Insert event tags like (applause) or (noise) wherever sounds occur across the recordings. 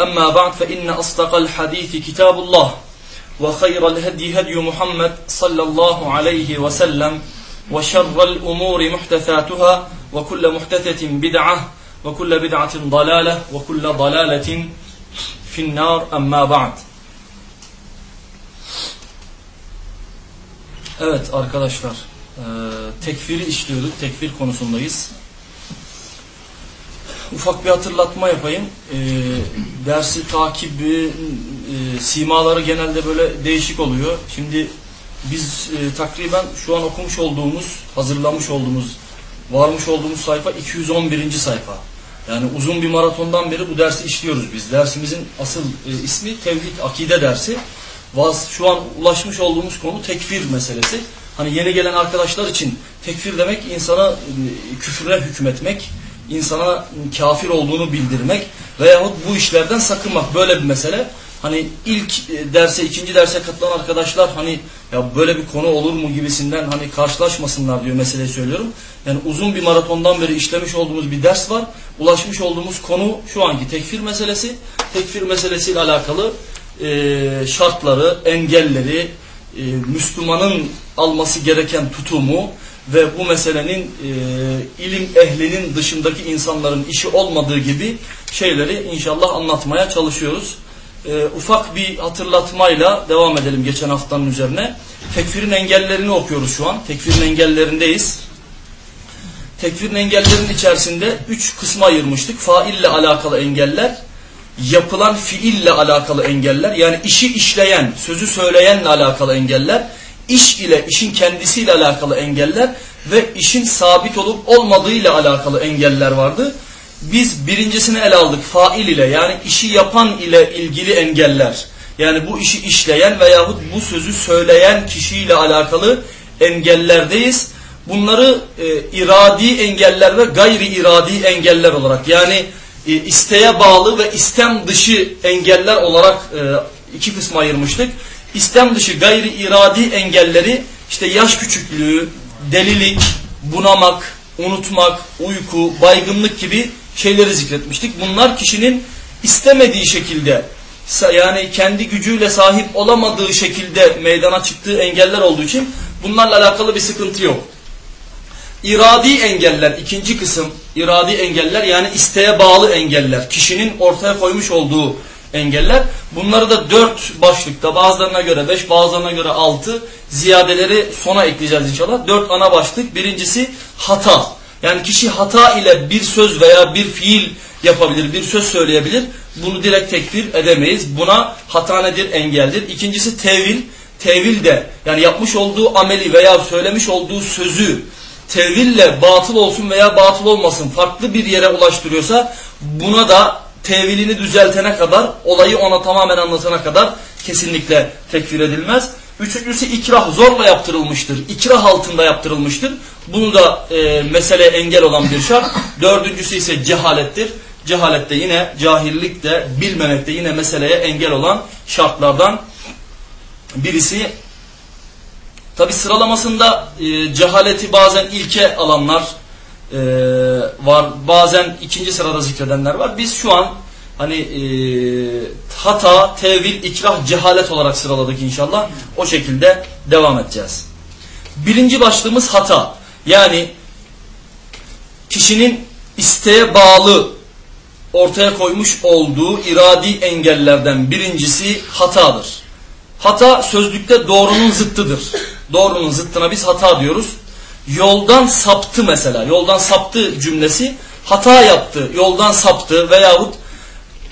أما بعد فإن أصدق الحديث كتاب الله وخير الهدي هدي محمد صلى الله عليه وسلم وشر الأمور محدثاتها وكل محدثة بدعة وكل بدعة ضلالة وكل ضلالة في النار أما بعد Evet arkadaşlar e, tekfiri işliyorduk. Tekfir konusundayız. Ufak bir hatırlatma yapayım. E, dersi takibi e, simaları genelde böyle değişik oluyor. Şimdi biz e, takriben şu an okumuş olduğumuz, hazırlamış olduğumuz, varmış olduğumuz sayfa 211. sayfa. Yani uzun bir maratondan beri bu dersi işliyoruz biz. Dersimizin asıl e, ismi Tevhid Akide dersi. Vaz, şu an ulaşmış olduğumuz konu tekfir meselesi. Hani yeni gelen arkadaşlar için tekfir demek insana e, küfre hükmetmek, insana kafir olduğunu bildirmek veyahut bu işlerden sakınmak böyle bir mesele. Hani ilk e, derse, ikinci derse katılan arkadaşlar hani ya böyle bir konu olur mu gibisinden hani karşılaşmasınlar diyor meseleyi söylüyorum. Yani uzun bir maratondan beri işlemiş olduğumuz bir ders var. Ulaşmış olduğumuz konu şu anki tekfir meselesi. Tekfir meselesiyle alakalı e, şartları, engelleri, e, Müslümanın alması gereken tutumu ve bu meselenin e, ilim ehlinin dışındaki insanların işi olmadığı gibi şeyleri inşallah anlatmaya çalışıyoruz. E, ufak bir hatırlatmayla devam edelim geçen haftanın üzerine. Tekfirin engellerini okuyoruz şu an. Tekfirin engellerindeyiz. Tekfirin engellerinin içerisinde üç kısma ayırmıştık. Faille alakalı engeller, yapılan fiille alakalı engeller yani işi işleyen, sözü söyleyenle alakalı engeller, iş ile, işin kendisiyle alakalı engeller ve işin sabit olup olmadığıyla alakalı engeller vardı. Biz birincisini ele aldık fail ile yani işi yapan ile ilgili engeller. Yani bu işi işleyen veyahut bu sözü söyleyen kişiyle alakalı engellerdeyiz. Bunları e, iradi engeller ve gayri iradi engeller olarak yani e, isteğe bağlı ve istem dışı engeller olarak e, iki kısma ayırmıştık. İstem dışı gayri iradi engelleri işte yaş küçüklüğü, delilik, bunamak, unutmak, uyku, baygınlık gibi şeyleri zikretmiştik. Bunlar kişinin istemediği şekilde yani kendi gücüyle sahip olamadığı şekilde meydana çıktığı engeller olduğu için bunlarla alakalı bir sıkıntı yok. İradi engeller ikinci kısım iradi engeller yani isteğe bağlı engeller kişinin ortaya koymuş olduğu engeller. Bunları da dört başlıkta bazılarına göre beş bazılarına göre altı ziyadeleri sona ekleyeceğiz inşallah. Dört ana başlık. Birincisi hata. Yani kişi hata ile bir söz veya bir fiil yapabilir bir söz söyleyebilir. Bunu direkt tekfir edemeyiz. Buna hata nedir? Engeldir. İkincisi tevil. Tevil de yani yapmış olduğu ameli veya söylemiş olduğu sözü teville batıl olsun veya batıl olmasın farklı bir yere ulaştırıyorsa buna da tevilini düzeltene kadar olayı ona tamamen anlatana kadar kesinlikle tekfir edilmez. Üçüncüsü ikrah zorla yaptırılmıştır. İkrah altında yaptırılmıştır. Bunu da e, mesele engel olan bir şart. (laughs) Dördüncüsü ise cehalettir. Cehalette yine cahillikte bilmemekte yine meseleye engel olan şartlardan birisi Tabi sıralamasında e, cehaleti bazen ilke alanlar e, var. Bazen ikinci sırada zikredenler var. Biz şu an hani e, hata, tevil, ikrah, cehalet olarak sıraladık inşallah. O şekilde devam edeceğiz. Birinci başlığımız hata. Yani kişinin isteğe bağlı ortaya koymuş olduğu iradi engellerden birincisi hatadır. Hata sözlükte doğrunun zıttıdır. Doğrunun zıttına biz hata diyoruz. Yoldan saptı mesela. Yoldan saptı cümlesi hata yaptı, yoldan saptı veyahut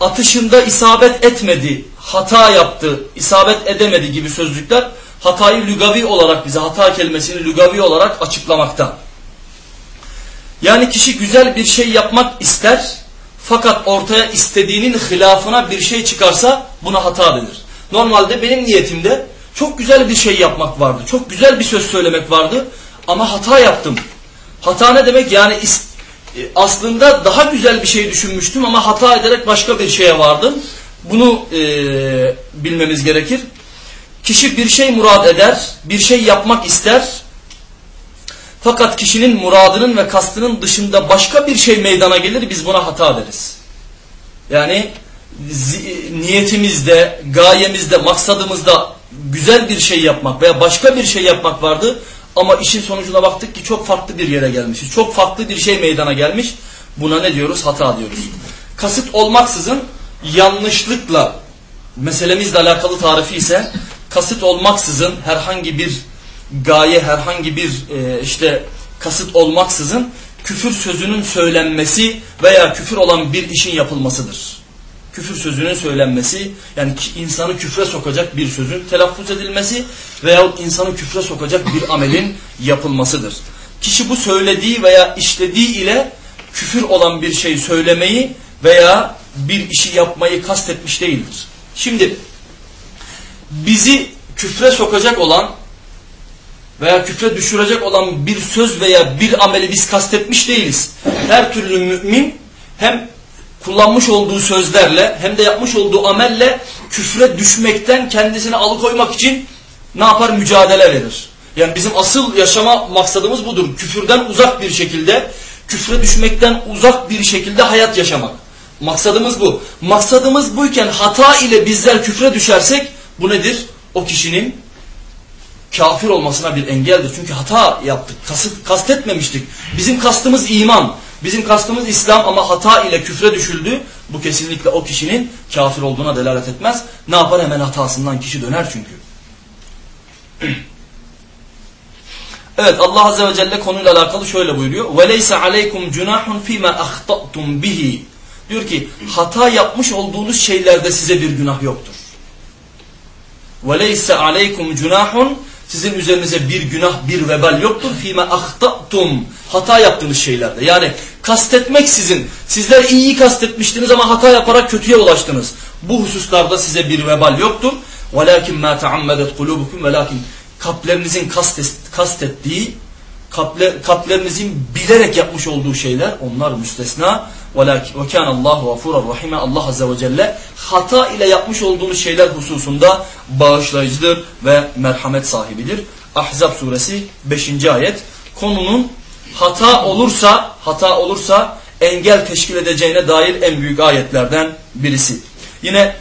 atışında isabet etmedi, hata yaptı, isabet edemedi gibi sözcükler hatayı lügavi olarak bize hata kelimesini lügavi olarak açıklamakta. Yani kişi güzel bir şey yapmak ister fakat ortaya istediğinin hilafına bir şey çıkarsa buna hata denir. Normalde benim niyetimde çok güzel bir şey yapmak vardı. Çok güzel bir söz söylemek vardı ama hata yaptım. Hata ne demek? Yani e, aslında daha güzel bir şey düşünmüştüm ama hata ederek başka bir şeye vardım. Bunu e, bilmemiz gerekir. Kişi bir şey murad eder, bir şey yapmak ister. Fakat kişinin muradının ve kastının dışında başka bir şey meydana gelir, biz buna hata deriz. Yani niyetimizde, gayemizde, maksadımızda güzel bir şey yapmak veya başka bir şey yapmak vardı. Ama işin sonucuna baktık ki çok farklı bir yere gelmişiz. Çok farklı bir şey meydana gelmiş. Buna ne diyoruz? Hata diyoruz. Kasıt olmaksızın yanlışlıkla meselemizle alakalı tarifi ise kasıt olmaksızın herhangi bir gaye, herhangi bir e, işte kasıt olmaksızın küfür sözünün söylenmesi veya küfür olan bir işin yapılmasıdır küfür sözünün söylenmesi yani insanı küfre sokacak bir sözün telaffuz edilmesi veyahut insanı küfre sokacak bir amelin yapılmasıdır. Kişi bu söylediği veya işlediği ile küfür olan bir şey söylemeyi veya bir işi yapmayı kastetmiş değildir. Şimdi bizi küfre sokacak olan veya küfre düşürecek olan bir söz veya bir ameli biz kastetmiş değiliz. Her türlü mümin hem kullanmış olduğu sözlerle hem de yapmış olduğu amelle küfre düşmekten kendisini alıkoymak için ne yapar? Mücadele verir. Yani bizim asıl yaşama maksadımız budur. Küfürden uzak bir şekilde, küfre düşmekten uzak bir şekilde hayat yaşamak. Maksadımız bu. Maksadımız buyken hata ile bizler küfre düşersek bu nedir? O kişinin kafir olmasına bir engeldir. Çünkü hata yaptık, kasıt, kastetmemiştik. Bizim kastımız iman. Bizim kastımız İslam ama hata ile küfre düşüldü. Bu kesinlikle o kişinin kafir olduğuna delalet etmez. Ne yapar? Hemen hatasından kişi döner çünkü. (clears throat) Evet Allah Azze ve Celle konuyla alakalı şöyle buyuruyor. وَلَيْسَ عَلَيْكُمْ جُنَاحٌ فِي مَا أَخْطَأْتُمْ بِهِ Diyor ki hata yapmış olduğunuz şeylerde size bir günah yoktur. وَلَيْسَ عَلَيْكُمْ جُنَاحٌ sizin üzerinize bir günah, bir vebal yoktur. Fime ahtatum. Hata yaptığınız şeylerde. Yani kastetmek sizin. Sizler iyiyi kastetmiştiniz ama hata yaparak kötüye ulaştınız. Bu hususlarda size bir vebal yoktur. Velakin ma taammedet kulubukum velakin kalplerinizin kastettiği kalple, kalplerinizin bilerek yapmış olduğu şeyler onlar müstesna. Kâne Allahu gafûran rahime. Allah azze ve celle hata ile yapmış olduğunuz şeyler hususunda bağışlayıcıdır ve merhamet sahibidir. Ahzab suresi 5. ayet. Konunun hata olursa hata olursa engel teşkil edeceğine dair en büyük ayetlerden birisi. Yine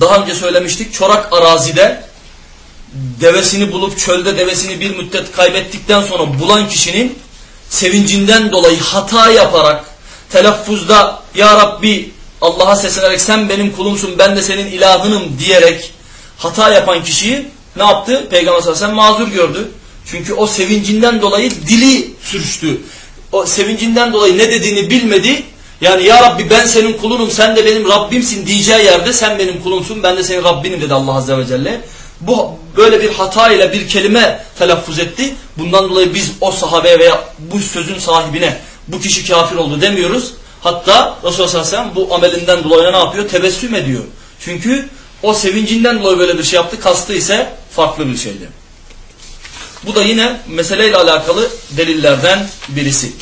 daha önce söylemiştik çorak arazide devesini bulup çölde devesini bir müddet kaybettikten sonra bulan kişinin sevincinden dolayı hata yaparak telaffuzda Ya Rabbi Allah'a seslenerek sen benim kulumsun ben de senin ilahınım diyerek hata yapan kişiyi ne yaptı? Peygamber sallallahu aleyhi ve sellem mazur gördü. Çünkü o sevincinden dolayı dili sürçtü. O sevincinden dolayı ne dediğini bilmedi. Yani ya Rabbi ben senin kulunum sen de benim Rabbimsin diyeceği yerde sen benim kulumsun ben de senin Rabbinim dedi Allah Azze ve Celle. Bu böyle bir hata ile bir kelime telaffuz etti. Bundan dolayı biz o sahabeye veya bu sözün sahibine bu kişi kafir oldu demiyoruz. Hatta Resulullah sallallahu aleyhi sellem bu amelinden dolayı ne yapıyor? Tebessüm ediyor. Çünkü o sevincinden dolayı böyle bir şey yaptı. Kastı ise farklı bir şeydi. Bu da yine meseleyle alakalı delillerden birisi.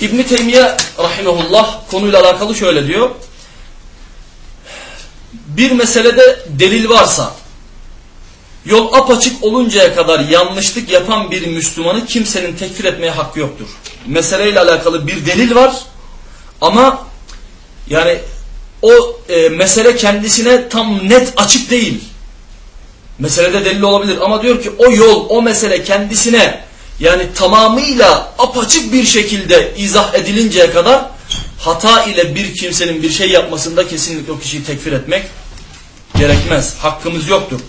İbn Teymiye rahimehullah konuyla alakalı şöyle diyor. Bir meselede delil varsa Yol apaçık oluncaya kadar yanlışlık yapan bir Müslümanı kimsenin tekfir etmeye hakkı yoktur. Meseleyle alakalı bir delil var ama yani o e, mesele kendisine tam net açık değil. Meselede delil olabilir ama diyor ki o yol, o mesele kendisine yani tamamıyla apaçık bir şekilde izah edilinceye kadar hata ile bir kimsenin bir şey yapmasında kesinlikle o kişiyi tekfir etmek gerekmez. Hakkımız yoktur.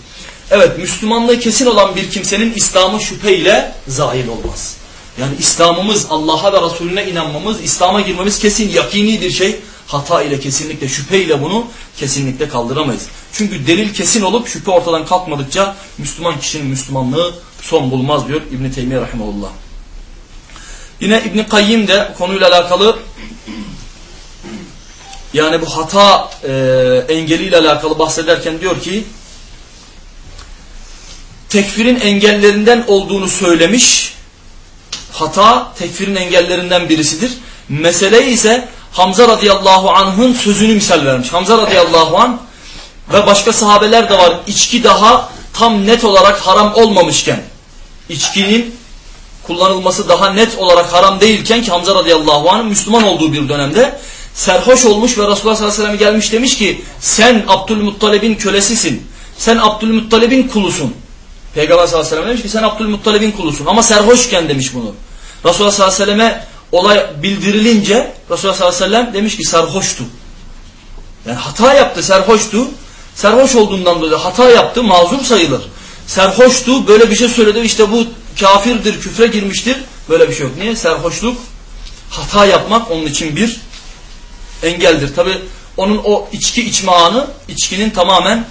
Evet Müslümanlığı kesin olan bir kimsenin İslam'ı şüpheyle zahil olmaz. Yani İslam'ımız Allah'a ve Resulüne inanmamız, İslam'a girmemiz kesin yakini bir şey. Hata ile kesinlikle şüpheyle bunu kesinlikle kaldıramayız. Çünkü delil kesin olup şüphe ortadan kalkmadıkça Müslüman kişinin Müslümanlığı son bulmaz diyor İbn Teymiye rahimehullah. Yine İbn Kayyim de konuyla alakalı yani bu hata e, engeliyle alakalı bahsederken diyor ki tekfirin engellerinden olduğunu söylemiş. Hata tekfirin engellerinden birisidir. Mesele ise Hamza radıyallahu anh'ın sözünü misal vermiş. Hamza radıyallahu anh ve başka sahabeler de var. İçki daha tam net olarak haram olmamışken içkinin kullanılması daha net olarak haram değilken ki Hamza radıyallahu anh'ın Müslüman olduğu bir dönemde serhoş olmuş ve Resulullah sallallahu aleyhi ve sellem gelmiş demiş ki sen Abdülmuttalib'in kölesisin. Sen Abdülmuttalib'in kulusun. Peygamber sallallahu aleyhi ve sellem demiş ki sen Abdülmuttalib'in kulusun ama serhoşken demiş bunu. Resulullah sallallahu aleyhi ve selleme olay bildirilince Resulullah sallallahu aleyhi ve sellem demiş ki sarhoştu. Yani hata yaptı serhoştu. Serhoş olduğundan dolayı hata yaptı mazur sayılır. Serhoştu böyle bir şey söyledi işte bu kafirdir küfre girmiştir. Böyle bir şey yok. Niye? Serhoşluk hata yapmak onun için bir engeldir. Tabi onun o içki içme anı içkinin tamamen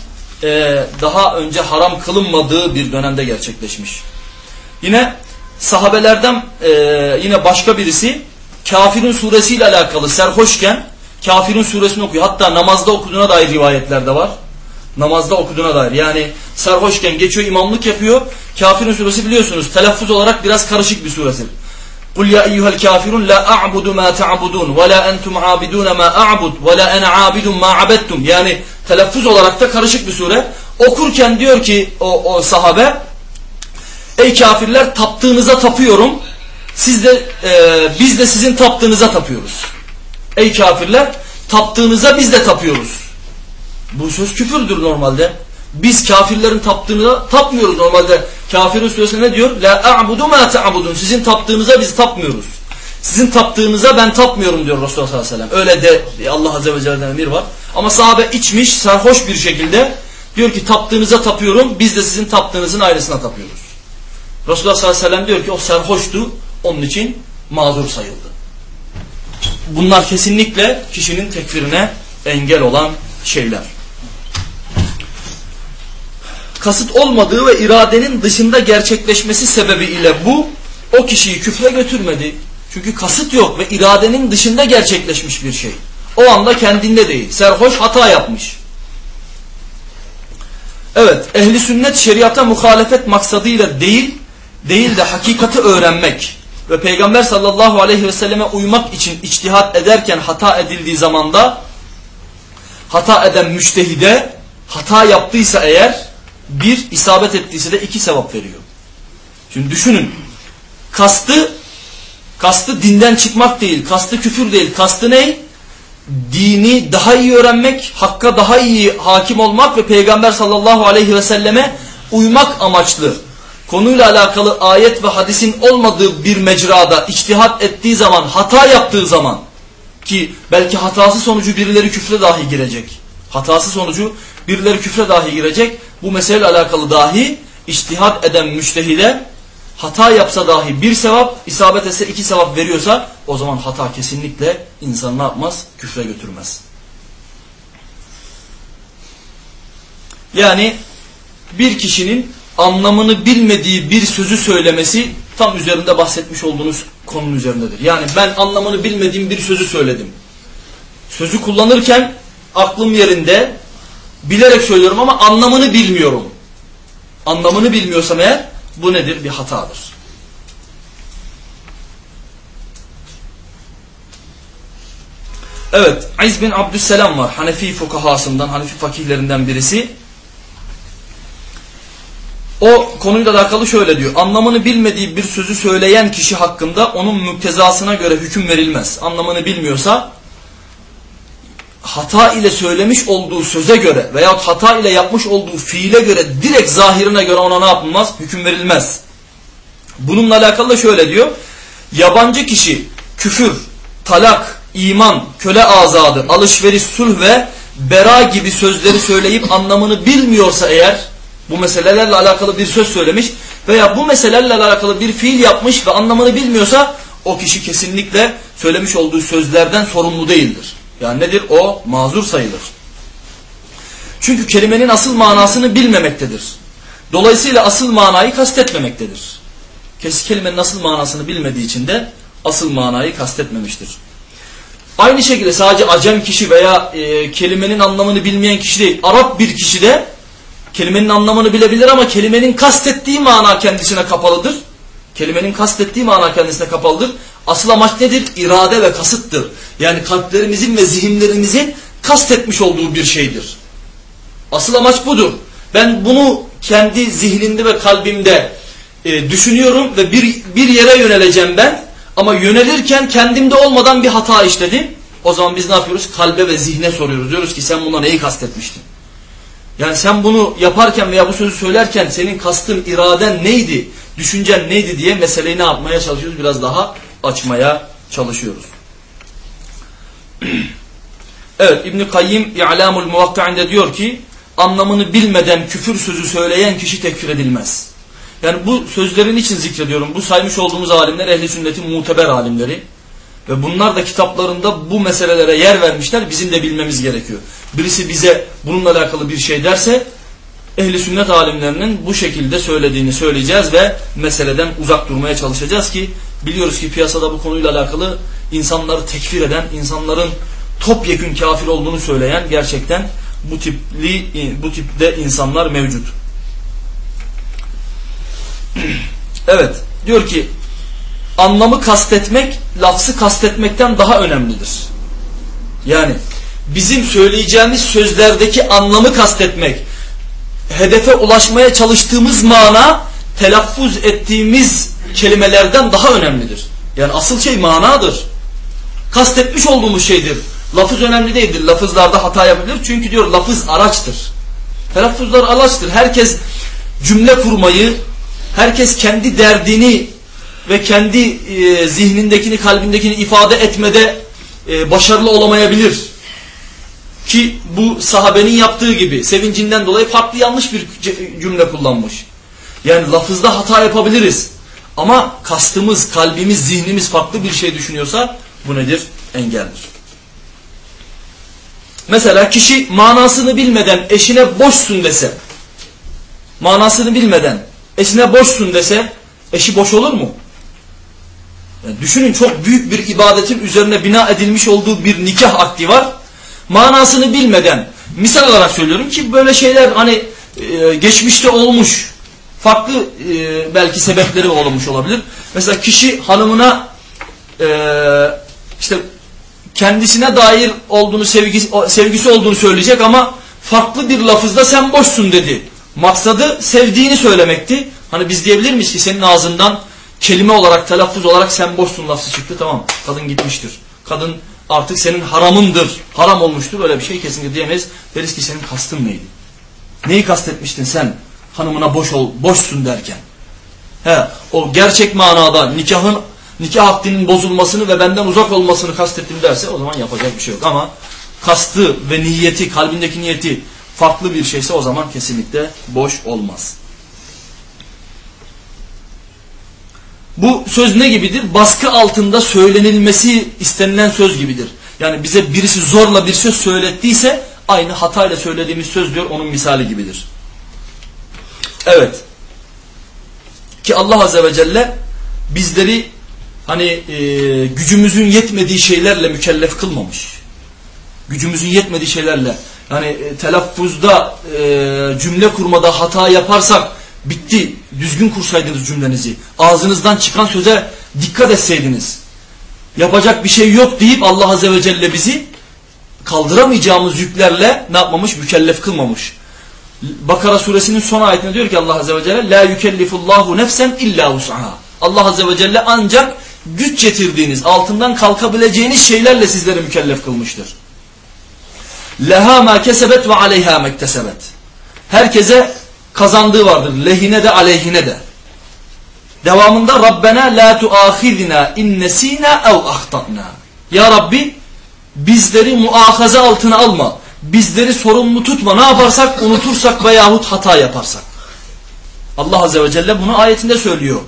e, daha önce haram kılınmadığı bir dönemde gerçekleşmiş. Yine sahabelerden e, yine başka birisi Kafirun suresiyle alakalı serhoşken Kafirun suresini okuyor. Hatta namazda okuduğuna dair rivayetler de var. Namazda okuduğuna dair. Yani sarhoşken geçiyor imamlık yapıyor. Kafirun suresi biliyorsunuz telaffuz olarak biraz karışık bir suresi. قُلْ يَا اَيُّهَا الْكَافِرُونَ لَا أَعْبُدُ مَا تَعْبُدُونَ وَلَا أَنْتُمْ عَابِدُونَ مَا أَعْبُدُ وَلَا أَنَا عَابِدٌ مَا عَبَدْتُمْ Yani telaffuz olarak da karışık bir sure. Okurken diyor ki o, o sahabe Ey kafirler taptığınıza tapıyorum. Siz de e, biz de sizin taptığınıza tapıyoruz. Ey kafirler taptığınıza biz de tapıyoruz. Bu söz küfürdür normalde. Biz kafirlerin taptığına tapmıyoruz normalde. Kafirin suresinde ne diyor? La a'budu ma ta'budun. Sizin taptığınıza biz tapmıyoruz. Sizin taptığınıza ben tapmıyorum diyor Resulullah sallallahu aleyhi ve sellem. Öyle de Allah azze ve celle'den emir var. Ama sahabe içmiş sarhoş bir şekilde diyor ki taptığınıza tapıyorum. Biz de sizin taptığınızın ayrısına tapıyoruz. Resulullah sallallahu aleyhi ve sellem diyor ki o sarhoştu. Onun için mazur sayıldı. Bunlar kesinlikle kişinin tekfirine engel olan şeyler kasıt olmadığı ve iradenin dışında gerçekleşmesi sebebiyle bu o kişiyi küfre götürmedi. Çünkü kasıt yok ve iradenin dışında gerçekleşmiş bir şey. O anda kendinde değil. Serhoş hata yapmış. Evet, ehli sünnet şeriata muhalefet maksadıyla değil, değil de hakikati öğrenmek ve Peygamber sallallahu aleyhi ve selleme uymak için içtihat ederken hata edildiği zamanda hata eden müştehide hata yaptıysa eğer bir isabet ettiyse de iki sevap veriyor. Şimdi düşünün. Kastı kastı dinden çıkmak değil, kastı küfür değil. Kastı ne? Dini daha iyi öğrenmek, hakka daha iyi hakim olmak ve Peygamber sallallahu aleyhi ve selleme uymak amaçlı. Konuyla alakalı ayet ve hadisin olmadığı bir mecrada içtihat ettiği zaman, hata yaptığı zaman ki belki hatası sonucu birileri küfre dahi girecek. Hatası sonucu birileri küfre dahi girecek. Bu meseleyle alakalı dahi iştihat eden müştehide hata yapsa dahi bir sevap, isabet etse iki sevap veriyorsa o zaman hata kesinlikle insan ne yapmaz? Küfre götürmez. Yani bir kişinin anlamını bilmediği bir sözü söylemesi tam üzerinde bahsetmiş olduğunuz konunun üzerindedir. Yani ben anlamını bilmediğim bir sözü söyledim. Sözü kullanırken aklım yerinde, bilerek söylüyorum ama anlamını bilmiyorum. Anlamını bilmiyorsam eğer bu nedir? Bir hatadır. Evet, İz bin Abdüsselam var. Hanefi fukahasından, Hanefi fakihlerinden birisi. O konuyla alakalı şöyle diyor. Anlamını bilmediği bir sözü söyleyen kişi hakkında onun müktezasına göre hüküm verilmez. Anlamını bilmiyorsa hata ile söylemiş olduğu söze göre veyahut hata ile yapmış olduğu fiile göre direkt zahirine göre ona ne yapılmaz? Hüküm verilmez. Bununla alakalı da şöyle diyor. Yabancı kişi küfür, talak, iman, köle azadı, alışveriş, sulh ve bera gibi sözleri söyleyip anlamını bilmiyorsa eğer bu meselelerle alakalı bir söz söylemiş veya bu meselelerle alakalı bir fiil yapmış ve anlamını bilmiyorsa o kişi kesinlikle söylemiş olduğu sözlerden sorumlu değildir. Yani nedir? O mazur sayılır. Çünkü kelimenin asıl manasını bilmemektedir. Dolayısıyla asıl manayı kastetmemektedir. Kes kelimenin asıl manasını bilmediği için de asıl manayı kastetmemiştir. Aynı şekilde sadece acem kişi veya e, kelimenin anlamını bilmeyen kişi değil, Arap bir kişi de kelimenin anlamını bilebilir ama kelimenin kastettiği mana kendisine kapalıdır. Kelimenin kastettiği mana kendisine kapalıdır. Asıl amaç nedir? İrade ve kasıttır. Yani kalplerimizin ve zihinlerimizin kastetmiş olduğu bir şeydir. Asıl amaç budur. Ben bunu kendi zihnimde ve kalbimde e, düşünüyorum ve bir, bir yere yöneleceğim ben. Ama yönelirken kendimde olmadan bir hata işledim. O zaman biz ne yapıyoruz? Kalbe ve zihne soruyoruz. Diyoruz ki sen buna neyi kastetmiştin? Yani sen bunu yaparken veya bu sözü söylerken senin kastın, iraden neydi? Düşüncen neydi diye meseleyi ne yapmaya çalışıyoruz? Biraz daha açmaya çalışıyoruz. (clears throat) evet İbn-i Kayyim İ'lamul Muvakki'inde diyor ki anlamını bilmeden küfür sözü söyleyen kişi tekfir edilmez. Yani bu sözlerin için zikrediyorum. Bu saymış olduğumuz alimler ehli sünnetin muteber alimleri. Ve bunlar da kitaplarında bu meselelere yer vermişler. Bizim de bilmemiz gerekiyor. Birisi bize bununla alakalı bir şey derse ehli sünnet alimlerinin bu şekilde söylediğini söyleyeceğiz ve meseleden uzak durmaya çalışacağız ki biliyoruz ki piyasada bu konuyla alakalı insanları tekfir eden, insanların topyekün kafir olduğunu söyleyen gerçekten bu tipli bu tipte insanlar mevcut. (clears throat) evet diyor ki anlamı kastetmek lafzı kastetmekten daha önemlidir. Yani bizim söyleyeceğimiz sözlerdeki anlamı kastetmek hedefe ulaşmaya çalıştığımız mana telaffuz ettiğimiz kelimelerden daha önemlidir. Yani asıl şey manadır. Kastetmiş olduğumuz şeydir. Lafız önemli değildir. Lafızlarda hata yapabilir. Çünkü diyor lafız araçtır. Telaffuzlar araçtır. Herkes cümle kurmayı, herkes kendi derdini ve kendi e, zihnindekini, kalbindekini ifade etmede e, başarılı olamayabilir. Ki bu sahabenin yaptığı gibi sevincinden dolayı farklı yanlış bir cümle kullanmış. Yani lafızda hata yapabiliriz. Ama kastımız, kalbimiz, zihnimiz farklı bir şey düşünüyorsa bu nedir? Engeldir. Mesela kişi manasını bilmeden eşine boşsun dese, manasını bilmeden eşine boşsun dese, eşi boş olur mu? Yani düşünün çok büyük bir ibadetin üzerine bina edilmiş olduğu bir nikah akdi var. Manasını bilmeden, misal olarak söylüyorum ki böyle şeyler hani e, geçmişte olmuş, farklı e, belki sebepleri olmuş olabilir. Mesela kişi hanımına e, işte kendisine dair olduğunu sevgisi, sevgisi olduğunu söyleyecek ama farklı bir lafızda sen boşsun dedi. Maksadı sevdiğini söylemekti. Hani biz diyebilir miyiz ki senin ağzından kelime olarak, telaffuz olarak sen boşsun lafzı çıktı tamam kadın gitmiştir. Kadın artık senin haramındır, haram olmuştur öyle bir şey kesinlikle diyemeyiz. Deriz ki senin kastın neydi? Neyi kastetmiştin sen hanımına boş ol, boşsun derken? He, o gerçek manada nikahın nikah akdinin bozulmasını ve benden uzak olmasını kastettim derse o zaman yapacak bir şey yok. Ama kastı ve niyeti, kalbindeki niyeti farklı bir şeyse o zaman kesinlikle boş olmaz. Bu söz ne gibidir? Baskı altında söylenilmesi istenilen söz gibidir. Yani bize birisi zorla bir söz söylettiyse aynı hatayla söylediğimiz söz diyor onun misali gibidir. Evet. Ki Allah Azze ve Celle bizleri hani e, gücümüzün yetmediği şeylerle mükellef kılmamış. Gücümüzün yetmediği şeylerle. Yani e, telaffuzda e, cümle kurmada hata yaparsak bitti. Düzgün kursaydınız cümlenizi. Ağzınızdan çıkan söze dikkat etseydiniz. Yapacak bir şey yok deyip Allah Azze ve Celle bizi kaldıramayacağımız yüklerle ne yapmamış? Mükellef kılmamış. Bakara suresinin son ayetinde diyor ki Allah Azze ve Celle La yükellifullahu nefsen illa vus'aha. Allah Azze ve Celle ancak güç getirdiğiniz, altından kalkabileceğiniz şeylerle sizleri mükellef kılmıştır. Leha ma kesebet ve aleyha mektesebet. Herkese kazandığı vardır. Lehine de aleyhine de. Devamında Rabbena la tuahidna in nesina ev ahtana. Ya Rabbi bizleri muahaza altına alma. Bizleri sorumlu tutma. Ne yaparsak unutursak veyahut hata yaparsak. Allah Azze ve Celle bunu ayetinde söylüyor.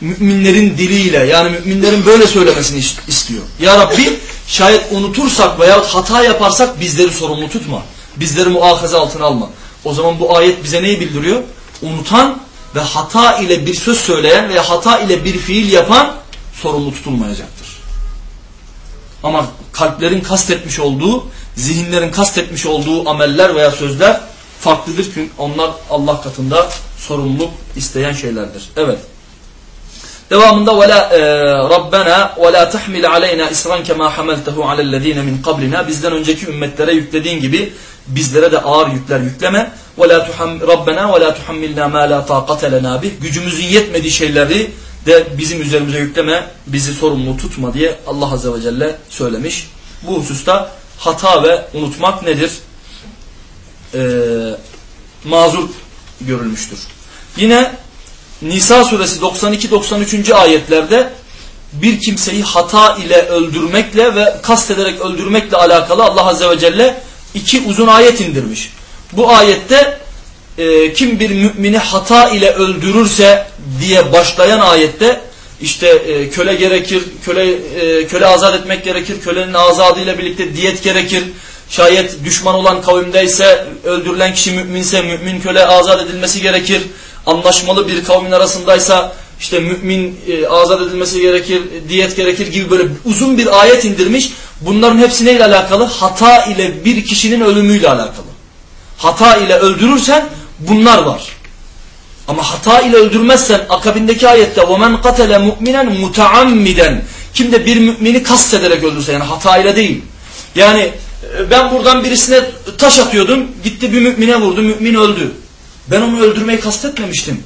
Müminlerin diliyle yani müminlerin böyle söylemesini istiyor. Ya Rabbi şayet unutursak veya hata yaparsak bizleri sorumlu tutma. Bizleri muahaza altına alma. O zaman bu ayet bize neyi bildiriyor? Unutan ve hata ile bir söz söyleyen veya hata ile bir fiil yapan sorumlu tutulmayacaktır. Ama kalplerin kastetmiş olduğu, zihinlerin kastetmiş olduğu ameller veya sözler farklıdır. Çünkü onlar Allah katında sorumluluk isteyen şeylerdir. Evet. Devamında ve la Rabbena ve la tahmil aleyna isran kema hamaltehu alellezine min qablina bizden önceki ümmetlere yüklediğin gibi bizlere de ağır yükler yükleme. Ve la tuham Rabbena ve la tuhammilna ma la. Gücümüzün yetmediği şeyleri de bizim üzerimize yükleme, bizi sorumlu tutma diye Allah azze ve celle söylemiş. Bu hususta hata ve unutmak nedir? Ee, mazur görülmüştür. Yine Nisa suresi 92-93. ayetlerde bir kimseyi hata ile öldürmekle ve kastederek öldürmekle alakalı Allah Azze ve Celle iki uzun ayet indirmiş. Bu ayette e, kim bir mümini hata ile öldürürse diye başlayan ayette işte e, köle gerekir, köle e, köle azat etmek gerekir, kölenin azadıyla birlikte diyet gerekir. Şayet düşman olan kavimdeyse öldürülen kişi müminse mümin köle azat edilmesi gerekir anlaşmalı bir kavmin arasındaysa işte mümin e, azat edilmesi gerekir, diyet gerekir gibi böyle uzun bir ayet indirmiş. Bunların hepsi neyle alakalı? Hata ile bir kişinin ölümüyle alakalı. Hata ile öldürürsen bunlar var. Ama hata ile öldürmezsen akabindeki ayette وَمَنْ قَتَلَ مُؤْمِنًا مُتَعَمِّدًا Kim de bir mümini kast ederek öldürse yani hata ile değil. Yani e, ben buradan birisine taş atıyordum, gitti bir mümine vurdu, mümin öldü. Ben onu öldürmeyi kastetmemiştim.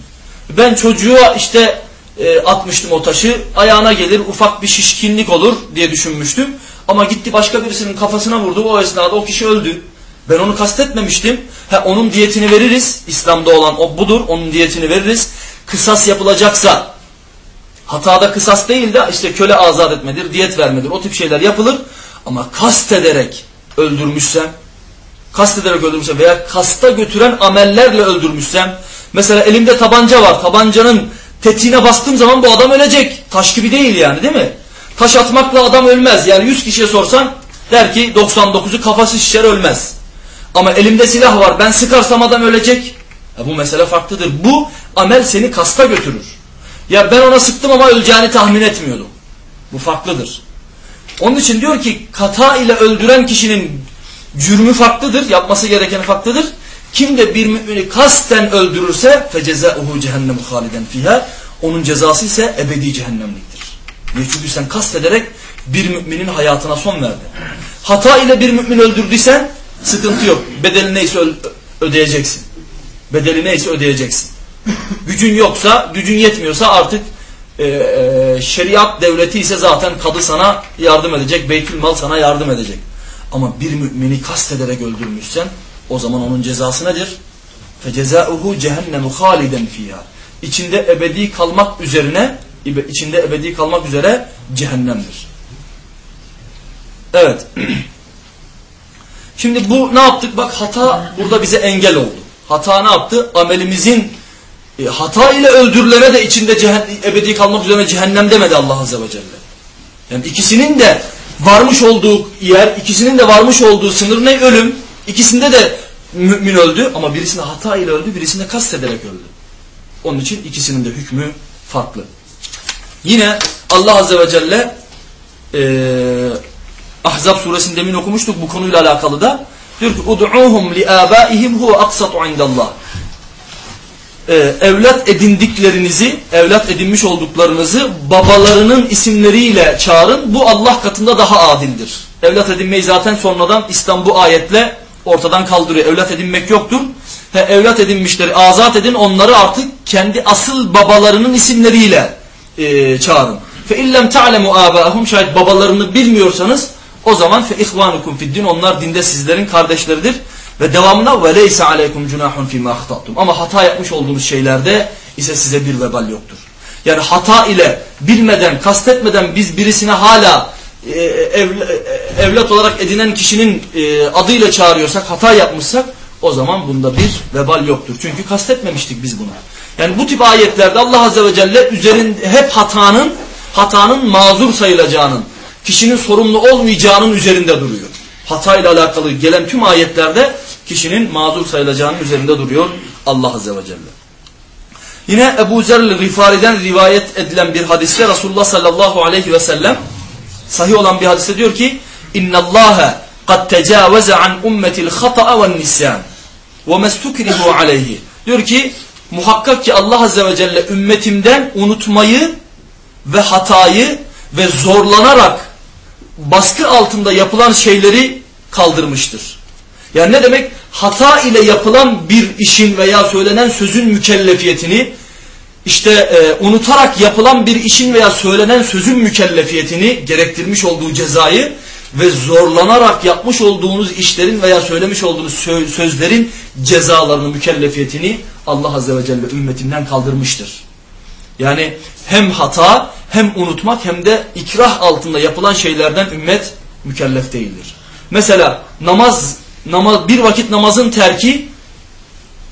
Ben çocuğa işte e, atmıştım o taşı. Ayağına gelir ufak bir şişkinlik olur diye düşünmüştüm. Ama gitti başka birisinin kafasına vurdu. O esnada o kişi öldü. Ben onu kastetmemiştim. Ha, onun diyetini veririz. İslam'da olan o budur. Onun diyetini veririz. Kısas yapılacaksa hatada kısas değil de işte köle azat etmedir, diyet vermedir. O tip şeyler yapılır. Ama kast ederek öldürmüşsem kastederek öldürmüşsem veya kasta götüren amellerle öldürmüşsem mesela elimde tabanca var tabancanın tetiğine bastığım zaman bu adam ölecek taş gibi değil yani değil mi taş atmakla adam ölmez yani 100 kişiye sorsan der ki 99'u kafası şişer ölmez ama elimde silah var ben sıkarsam adam ölecek ya bu mesele farklıdır bu amel seni kasta götürür ya ben ona sıktım ama öleceğini tahmin etmiyordum bu farklıdır onun için diyor ki kata ile öldüren kişinin cürmü farklıdır, yapması gereken farklıdır. Kim de bir mümini kasten öldürürse fecezauhu cehennem haliden fiha onun cezası ise ebedi cehennemliktir. Niye? Çünkü sen kast ederek bir müminin hayatına son verdin. Hata ile bir mümin öldürdüysen sıkıntı yok. Bedeli neyse ödeyeceksin. Bedeli neyse ödeyeceksin. Gücün yoksa, gücün yetmiyorsa artık e, e, şeriat devleti ise zaten kadı sana yardım edecek, beytül mal sana yardım edecek. Ama bir mümini kastederek öldürmüşsen o zaman onun cezası nedir? فَجَزَاؤُهُ cehennemu haliden fiyâ. İçinde ebedi kalmak üzerine içinde ebedi kalmak üzere cehennemdir. Evet. (clears throat) Şimdi bu ne yaptık? Bak hata burada bize engel oldu. Hata ne yaptı? Amelimizin e, hata ile öldürülene de içinde ebedi kalmak üzere cehennem demedi Allah Azze ve Celle. Yani ikisinin de varmış olduğu yer, ikisinin de varmış olduğu sınır ne? Ölüm. İkisinde de mümin öldü ama birisinde hata ile öldü, birisinde kastederek öldü. Onun için ikisinin de hükmü farklı. Yine Allah Azze ve Celle e, Ahzab suresini demin okumuştuk bu konuyla alakalı da. Diyor ki ud'uhum li abaihim huve aksatu indallah. Ee, evlat edindiklerinizi, evlat edinmiş olduklarınızı babalarının isimleriyle çağırın. Bu Allah katında daha adildir. Evlat edinmeyi zaten sonradan İslam bu ayetle ortadan kaldırıyor. Evlat edinmek yoktur. He, evlat edinmişleri azat edin onları artık kendi asıl babalarının isimleriyle e, çağırın. Fe illem ta'lemu abahum şayet babalarını bilmiyorsanız o zaman fe ihvanukum fiddin onlar dinde sizlerin kardeşleridir. Ve devamında ve leysa aleykum cunahun fîmâ hatatum. Ama hata yapmış olduğunuz şeylerde ise size bir vebal yoktur. Yani hata ile bilmeden, kastetmeden biz birisine hala e, evlat olarak edinen kişinin e, adıyla çağırıyorsak, hata yapmışsak o zaman bunda bir vebal yoktur. Çünkü kastetmemiştik biz bunu. Yani bu tip ayetlerde Allah Azze ve Celle üzerinde hep hatanın hatanın mazur sayılacağının, kişinin sorumlu olmayacağının üzerinde duruyor. Hata ile alakalı gelen tüm ayetlerde kişinin mazur sayılacağının üzerinde duruyor Allah Azze ve Celle. Yine Ebu Zer'l Rifari'den rivayet edilen bir hadiste Resulullah sallallahu aleyhi ve sellem sahih olan bir hadiste diyor ki اِنَّ اللّٰهَ قَدْ تَجَاوَزَ عَنْ اُمَّةِ الْخَطَأَ وَالنِّسْيَانِ وَمَسْتُكْرِهُ عَلَيْهِ Diyor ki muhakkak ki Allah Azze ve Celle ümmetimden unutmayı ve hatayı ve zorlanarak baskı altında yapılan şeyleri kaldırmıştır. Yani ne demek? Hata ile yapılan bir işin veya söylenen sözün mükellefiyetini işte e, unutarak yapılan bir işin veya söylenen sözün mükellefiyetini gerektirmiş olduğu cezayı ve zorlanarak yapmış olduğunuz işlerin veya söylemiş olduğunuz sözlerin cezalarını, mükellefiyetini Allah Azze ve Celle ümmetinden kaldırmıştır. Yani hem hata hem unutmak hem de ikrah altında yapılan şeylerden ümmet mükellef değildir. Mesela namaz, namaz bir vakit namazın terki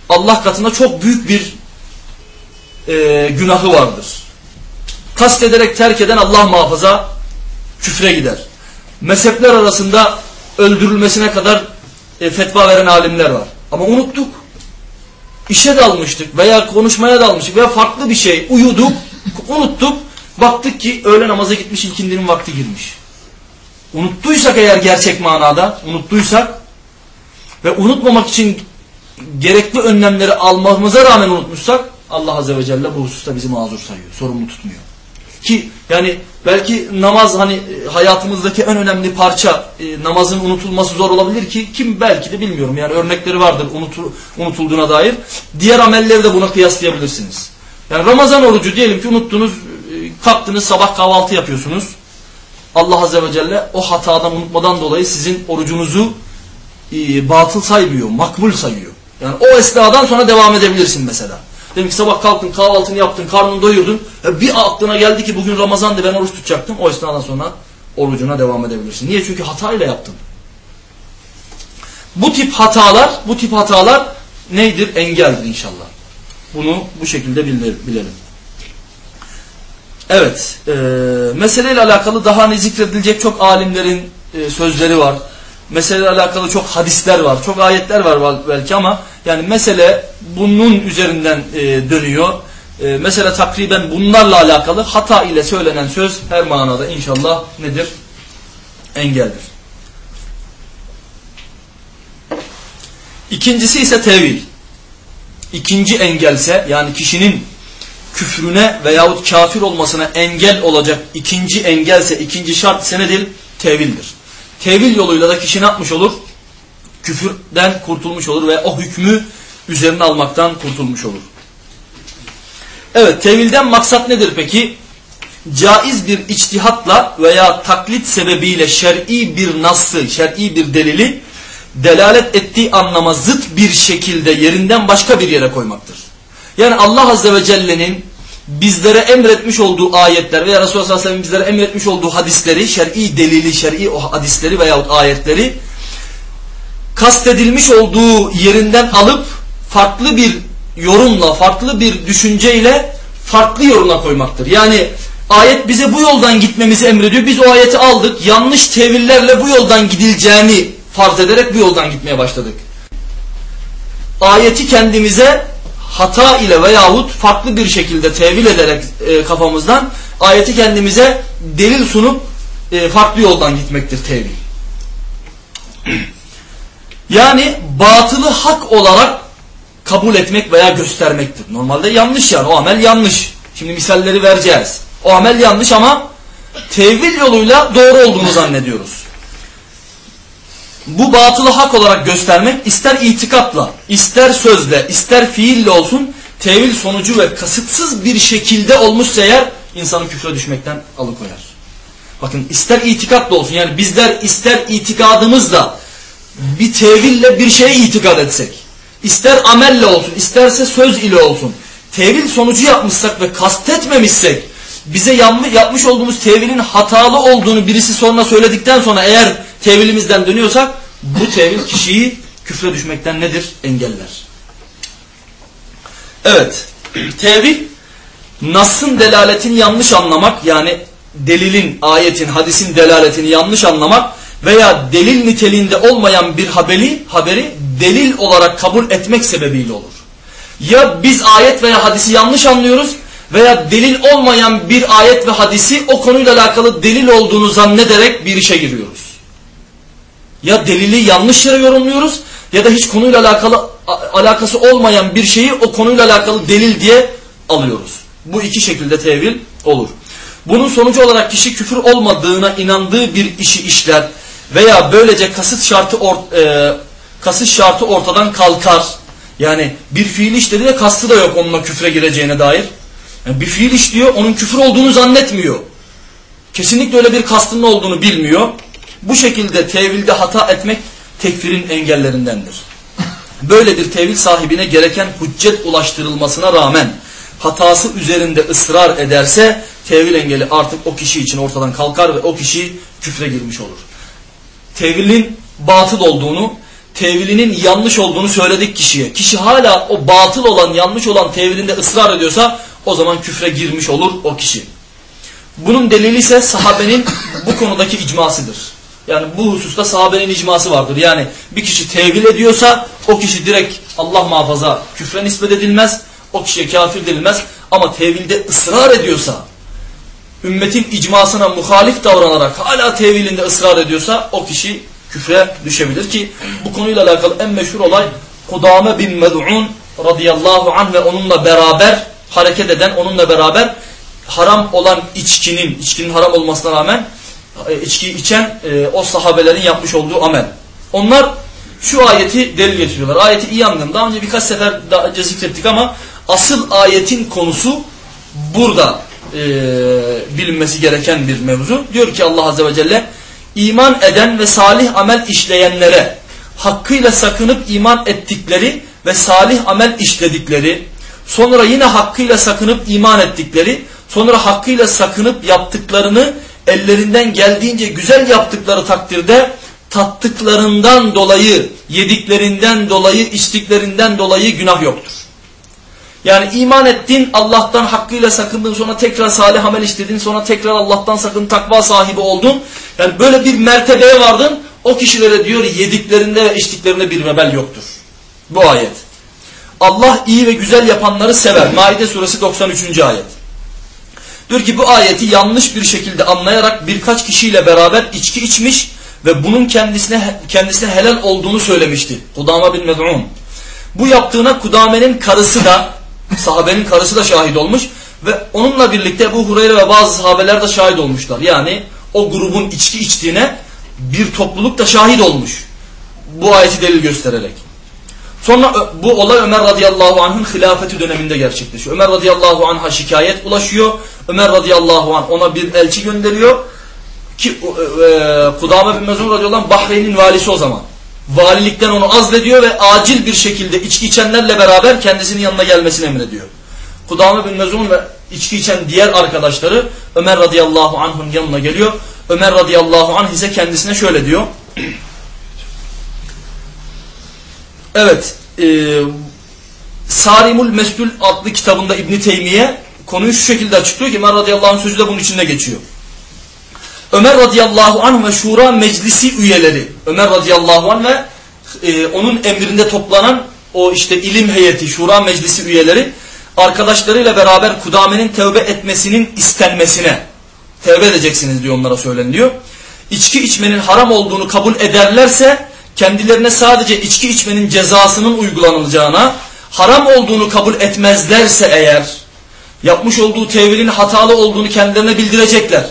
Allah katında çok büyük bir e, günahı vardır. Kast ederek terk eden Allah muhafaza küfre gider. Mezhepler arasında öldürülmesine kadar e, fetva veren alimler var. Ama unuttuk. İşe dalmıştık veya konuşmaya dalmıştık veya farklı bir şey uyuduk, unuttuk. Baktık ki öğle namaza gitmiş ikindinin vakti girmiş. Unuttuysak eğer gerçek manada, unuttuysak ve unutmamak için gerekli önlemleri almamıza rağmen unutmuşsak Allah Azze ve Celle bu hususta bizi mazur sayıyor, sorumlu tutmuyor. Ki yani belki namaz hani e, hayatımızdaki en önemli parça e, namazın unutulması zor olabilir ki kim belki de bilmiyorum yani örnekleri vardır unutul, unutulduğuna dair. Diğer amelleri de buna kıyaslayabilirsiniz. Yani Ramazan orucu diyelim ki unuttunuz e, kalktınız sabah kahvaltı yapıyorsunuz. Allah Azze ve Celle o hatadan unutmadan dolayı sizin orucunuzu e, batıl saymıyor, makbul sayıyor. Yani o esnadan sonra devam edebilirsin mesela. Demek ki sabah kalktın kahvaltını yaptın karnını doyurdun. Bir aklına geldi ki bugün Ramazan'dı ben oruç tutacaktım. O esnadan sonra orucuna devam edebilirsin. Niye? Çünkü hatayla yaptın. Bu tip hatalar, bu tip hatalar neydir? Engeldir inşallah. Bunu bu şekilde bilelim. Evet, e, meseleyle alakalı daha ne zikredilecek çok alimlerin e, sözleri var meseleyle alakalı çok hadisler var, çok ayetler var belki ama yani mesele bunun üzerinden e, dönüyor. E, mesele takriben bunlarla alakalı hata ile söylenen söz her manada inşallah nedir? Engeldir. İkincisi ise tevil. İkinci engelse yani kişinin küfrüne veyahut kafir olmasına engel olacak ikinci engelse, ikinci şart ise nedir? Tevildir. Tevil yoluyla da kişi ne yapmış olur? Küfürden kurtulmuş olur ve o hükmü üzerine almaktan kurtulmuş olur. Evet tevilden maksat nedir peki? Caiz bir içtihatla veya taklit sebebiyle şer'i bir nassı, şer'i bir delili delalet ettiği anlama zıt bir şekilde yerinden başka bir yere koymaktır. Yani Allah Azze ve Celle'nin bizlere emretmiş olduğu ayetler veya Resulullah sallallahu aleyhi ve sellem bizlere emretmiş olduğu hadisleri, şer'i delili, şer'i o hadisleri veyahut ayetleri kastedilmiş olduğu yerinden alıp farklı bir yorumla, farklı bir düşünceyle farklı yorumla koymaktır. Yani ayet bize bu yoldan gitmemizi emrediyor. Biz o ayeti aldık. Yanlış tevillerle bu yoldan gidileceğini farz ederek bu yoldan gitmeye başladık. Ayeti kendimize hata ile veyahut farklı bir şekilde tevil ederek e, kafamızdan ayeti kendimize delil sunup e, farklı yoldan gitmektir tevil. (clears throat) Yani batılı hak olarak kabul etmek veya göstermektir. Normalde yanlış yani o amel yanlış. Şimdi misalleri vereceğiz. O amel yanlış ama tevil yoluyla doğru olduğunu zannediyoruz bu batılı hak olarak göstermek ister itikatla, ister sözle, ister fiille olsun tevil sonucu ve kasıtsız bir şekilde olmuşsa eğer insanı küfre düşmekten alıkoyar. Bakın ister itikatla olsun yani bizler ister itikadımızla bir teville bir şeye itikad etsek, ister amelle olsun, isterse söz ile olsun, tevil sonucu yapmışsak ve kastetmemişsek, bize yapmış olduğumuz tevilin hatalı olduğunu birisi sonra söyledikten sonra eğer tevilimizden dönüyorsak bu tevil kişiyi küfre düşmekten nedir? Engeller. Evet. (clears throat) Tevil Nas'ın delaletini yanlış anlamak yani delilin, ayetin, hadisin delaletini yanlış anlamak veya delil niteliğinde olmayan bir haberi, haberi delil olarak kabul etmek sebebiyle olur. Ya biz ayet veya hadisi yanlış anlıyoruz veya delil olmayan bir ayet ve hadisi o konuyla alakalı delil olduğunu zannederek bir işe giriyoruz. Ya delili yanlış yere yorumluyoruz ya da hiç konuyla alakalı alakası olmayan bir şeyi o konuyla alakalı delil diye alıyoruz. Bu iki şekilde tevil olur. Bunun sonucu olarak kişi küfür olmadığına inandığı bir işi işler veya böylece kasıt şartı ort, e, kasıt şartı ortadan kalkar. Yani bir fiil işledi de kastı da yok onunla küfre gireceğine dair. Yani bir fiil işliyor onun küfür olduğunu zannetmiyor. Kesinlikle öyle bir kastının olduğunu bilmiyor. Bu şekilde tevilde hata etmek tekfirin engellerindendir. Böyle bir tevil sahibine gereken hüccet ulaştırılmasına rağmen hatası üzerinde ısrar ederse tevil engeli artık o kişi için ortadan kalkar ve o kişi küfre girmiş olur. Tevilin batıl olduğunu, tevilinin yanlış olduğunu söyledik kişiye. Kişi hala o batıl olan, yanlış olan tevilinde ısrar ediyorsa o zaman küfre girmiş olur o kişi. Bunun delili ise sahabenin bu konudaki icmasıdır. Yani bu hususta sahabenin icması vardır. Yani bir kişi tevil ediyorsa o kişi direkt Allah muhafaza küfre nispet edilmez. O kişiye kafir denilmez. Ama tevilde ısrar ediyorsa ümmetin icmasına muhalif davranarak hala tevilinde ısrar ediyorsa o kişi küfre düşebilir ki bu konuyla alakalı en meşhur olay Kudame bin Med'un radıyallahu anh ve onunla beraber hareket eden onunla beraber haram olan içkinin, içkinin haram olmasına rağmen içki içen e, o sahabelerin yapmış olduğu amel. Onlar şu ayeti delil getiriyorlar. Ayeti iyi anlayın. Daha önce birkaç sefer daha zikrettik ama asıl ayetin konusu burada e, bilinmesi gereken bir mevzu. Diyor ki Allah Azze ve Celle iman eden ve salih amel işleyenlere hakkıyla sakınıp iman ettikleri ve salih amel işledikleri sonra yine hakkıyla sakınıp iman ettikleri sonra hakkıyla sakınıp yaptıklarını ellerinden geldiğince güzel yaptıkları takdirde tattıklarından dolayı, yediklerinden dolayı, içtiklerinden dolayı günah yoktur. Yani iman ettin, Allah'tan hakkıyla sakındın, sonra tekrar salih amel işledin, sonra tekrar Allah'tan sakın takva sahibi oldun. Yani böyle bir mertebeye vardın, o kişilere diyor yediklerinde ve içtiklerinde bir vebel yoktur. Bu ayet. Allah iyi ve güzel yapanları sever. Maide suresi 93. ayet. Diyor ki bu ayeti yanlış bir şekilde anlayarak birkaç kişiyle beraber içki içmiş ve bunun kendisine kendisine helal olduğunu söylemişti. Kudame bin Med'un. Bu yaptığına Kudame'nin karısı da sahabenin karısı da şahit olmuş ve onunla birlikte bu Hureyre ve bazı sahabeler de şahit olmuşlar. Yani o grubun içki içtiğine bir topluluk da şahit olmuş. Bu ayeti delil göstererek. Sonra bu olay Ömer radıyallahu anh'ın hilafeti döneminde gerçekleşiyor. Ömer radıyallahu anh'a şikayet ulaşıyor. Ömer radıyallahu anh ona bir elçi gönderiyor. Ki e, e, Kudame bin Mezun radıyallahu anh Bahreyn'in valisi o zaman. Valilikten onu azlediyor ve acil bir şekilde içki içenlerle beraber kendisinin yanına gelmesini emrediyor. Kudame bin Mezun ve içki içen diğer arkadaşları Ömer radıyallahu anh'ın yanına geliyor. Ömer radıyallahu anh ise kendisine şöyle diyor. Evet. E, Sarimul Mesbül adlı kitabında İbn Teymiye konuyu şu şekilde açıklıyor ki Ömer radıyallahu anh sözü de bunun içinde geçiyor. Ömer radıyallahu anh ve şura meclisi üyeleri Ömer radıyallahu anh ve e, onun emrinde toplanan o işte ilim heyeti şura meclisi üyeleri arkadaşlarıyla beraber Kudame'nin tevbe etmesinin istenmesine tevbe edeceksiniz diyor onlara söyleniliyor. İçki içmenin haram olduğunu kabul ederlerse kendilerine sadece içki içmenin cezasının uygulanılacağına haram olduğunu kabul etmezlerse eğer yapmış olduğu tevilin hatalı olduğunu kendilerine bildirecekler.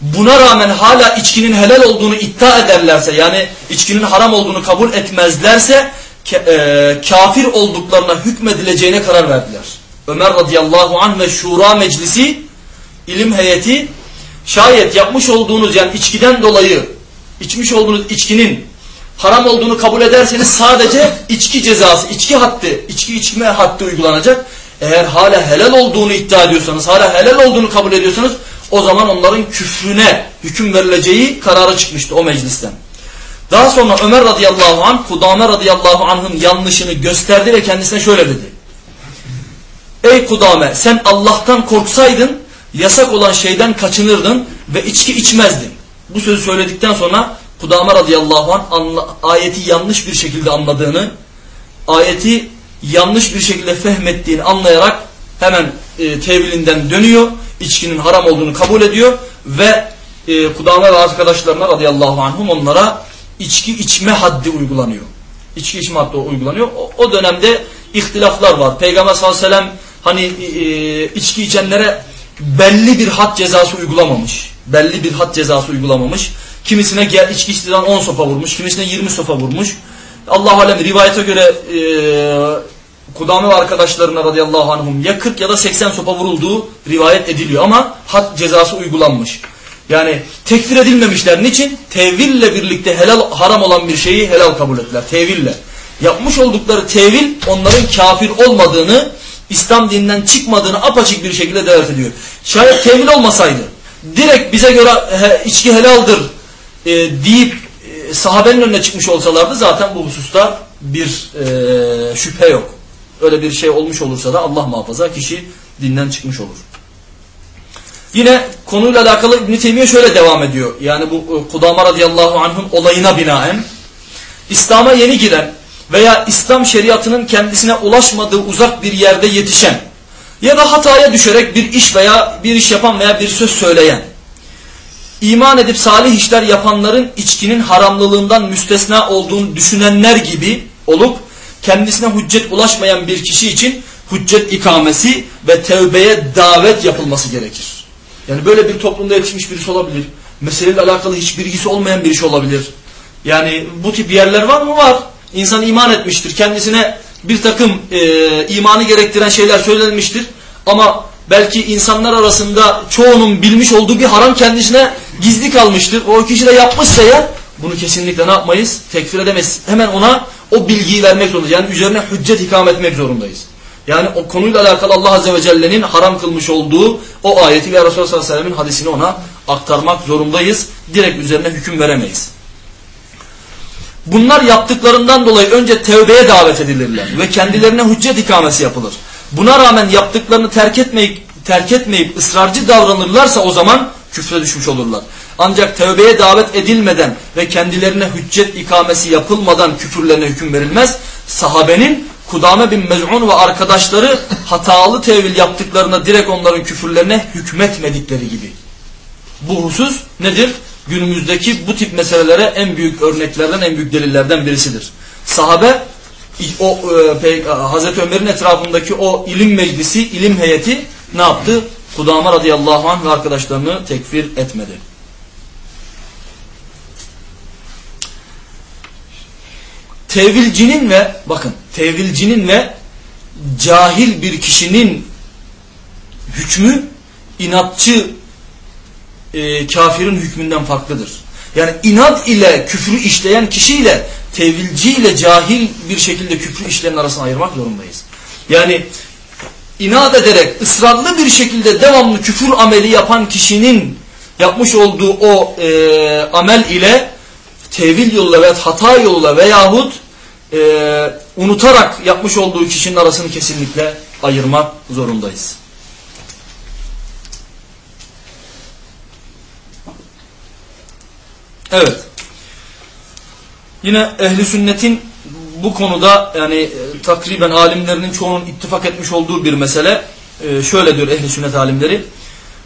Buna rağmen hala içkinin helal olduğunu iddia ederlerse yani içkinin haram olduğunu kabul etmezlerse e, kafir olduklarına hükmedileceğine karar verdiler. Ömer radıyallahu anh ve şura meclisi ilim heyeti şayet yapmış olduğunuz yani içkiden dolayı içmiş olduğunuz içkinin haram olduğunu kabul ederseniz sadece içki cezası, içki hattı, içki içme hattı uygulanacak. Eğer hala helal olduğunu iddia ediyorsanız, hala helal olduğunu kabul ediyorsanız o zaman onların küfrüne hüküm verileceği kararı çıkmıştı o meclisten. Daha sonra Ömer radıyallahu anh Kudame radıyallahu anh'ın yanlışını gösterdi ve kendisine şöyle dedi. Ey Kudame sen Allah'tan korksaydın yasak olan şeyden kaçınırdın ve içki içmezdin. Bu sözü söyledikten sonra Kudame radıyallahu anh ayeti yanlış bir şekilde anladığını, ayeti yanlış bir şekilde fehmettiğini anlayarak hemen e, tevilinden dönüyor. İçkinin haram olduğunu kabul ediyor ve e, Kudame ve arkadaşlarına radıyallahu anhum onlara içki içme haddi uygulanıyor. İçki içme haddi uygulanıyor. O, o dönemde ihtilaflar var. Peygamber sallallahu aleyhi ve sellem hani e, içki içenlere belli bir had cezası uygulamamış. Belli bir had cezası uygulamamış. Kimisine içki içtiğinden 10 sopa vurmuş, kimisine 20 sopa vurmuş. Allah alem rivayete göre e, Kudame ve arkadaşlarına radıyallahu anhum ya 40 ya da 80 sopa vurulduğu rivayet ediliyor ama had cezası uygulanmış. Yani tekfir edilmemişler. Niçin? Teville birlikte helal haram olan bir şeyi helal kabul ettiler. Teville. Yapmış oldukları tevil onların kafir olmadığını, İslam dininden çıkmadığını apaçık bir şekilde dert ediyor. Şayet tevil olmasaydı, direkt bize göre he, içki helaldir e, deyip e, sahabenin önüne çıkmış olsalardı zaten bu hususta bir e, şüphe yok. Öyle bir şey olmuş olursa da Allah muhafaza kişi dinden çıkmış olur. Yine konuyla alakalı İbn-i Teymiye şöyle devam ediyor. Yani bu e, Kudama radıyallahu anh'ın olayına binaen. İslam'a yeni giren veya İslam şeriatının kendisine ulaşmadığı uzak bir yerde yetişen ya da hataya düşerek bir iş veya bir iş yapan veya bir söz söyleyen iman edip salih işler yapanların içkinin haramlılığından müstesna olduğunu düşünenler gibi olup kendisine hüccet ulaşmayan bir kişi için hüccet ikamesi ve tevbeye davet yapılması gerekir. Yani böyle bir toplumda yetişmiş birisi olabilir. Meseleyle alakalı hiç bilgisi olmayan birisi olabilir. Yani bu tip yerler var mı? Var. İnsan iman etmiştir. Kendisine bir takım e, imanı gerektiren şeyler söylenmiştir. Ama belki insanlar arasında çoğunun bilmiş olduğu bir haram kendisine gizli kalmıştır. O kişi de yapmışsa ya bunu kesinlikle ne yapmayız? Tekfir edemeyiz. Hemen ona o bilgiyi vermek zorundayız. Yani üzerine hüccet ikam etmek zorundayız. Yani o konuyla alakalı Allah Azze ve Celle'nin haram kılmış olduğu o ayeti ve Resulullah sallallahu aleyhi ve sellem'in hadisini ona aktarmak zorundayız. Direkt üzerine hüküm veremeyiz. Bunlar yaptıklarından dolayı önce tevbeye davet edilirler ve kendilerine hüccet ikamesi yapılır. Buna rağmen yaptıklarını terk etmeyip, terk etmeyip ısrarcı davranırlarsa o zaman küfre düşmüş olurlar. Ancak tevbeye davet edilmeden ve kendilerine hüccet ikamesi yapılmadan küfürlerine hüküm verilmez. Sahabenin Kudame bin Mez'un ve arkadaşları hatalı tevil yaptıklarına direkt onların küfürlerine hükmetmedikleri gibi. Bu husus nedir? Günümüzdeki bu tip meselelere en büyük örneklerden, en büyük delillerden birisidir. Sahabe o e, Hazreti Ömer'in etrafındaki o ilim meclisi, ilim heyeti ne yaptı? Kudame radıyallahu anh ve arkadaşlarını tekfir etmedi. Tevilcinin ve bakın tevilcinin ve cahil bir kişinin hükmü inatçı e, kafirin hükmünden farklıdır. Yani inat ile küfrü işleyen kişiyle tevilci ile cahil bir şekilde küfrü işleyen arasını ayırmak zorundayız. Yani inat ederek ısrarlı bir şekilde devamlı küfür ameli yapan kişinin yapmış olduğu o e, amel ile tevil yoluyla veya hata yoluyla veyahut e, unutarak yapmış olduğu kişinin arasını kesinlikle ayırmak zorundayız. Evet. Yine ehli sünnetin bu konuda yani e, takriben alimlerinin çoğunun ittifak etmiş olduğu bir mesele e, şöyle diyor ehli sünnet alimleri.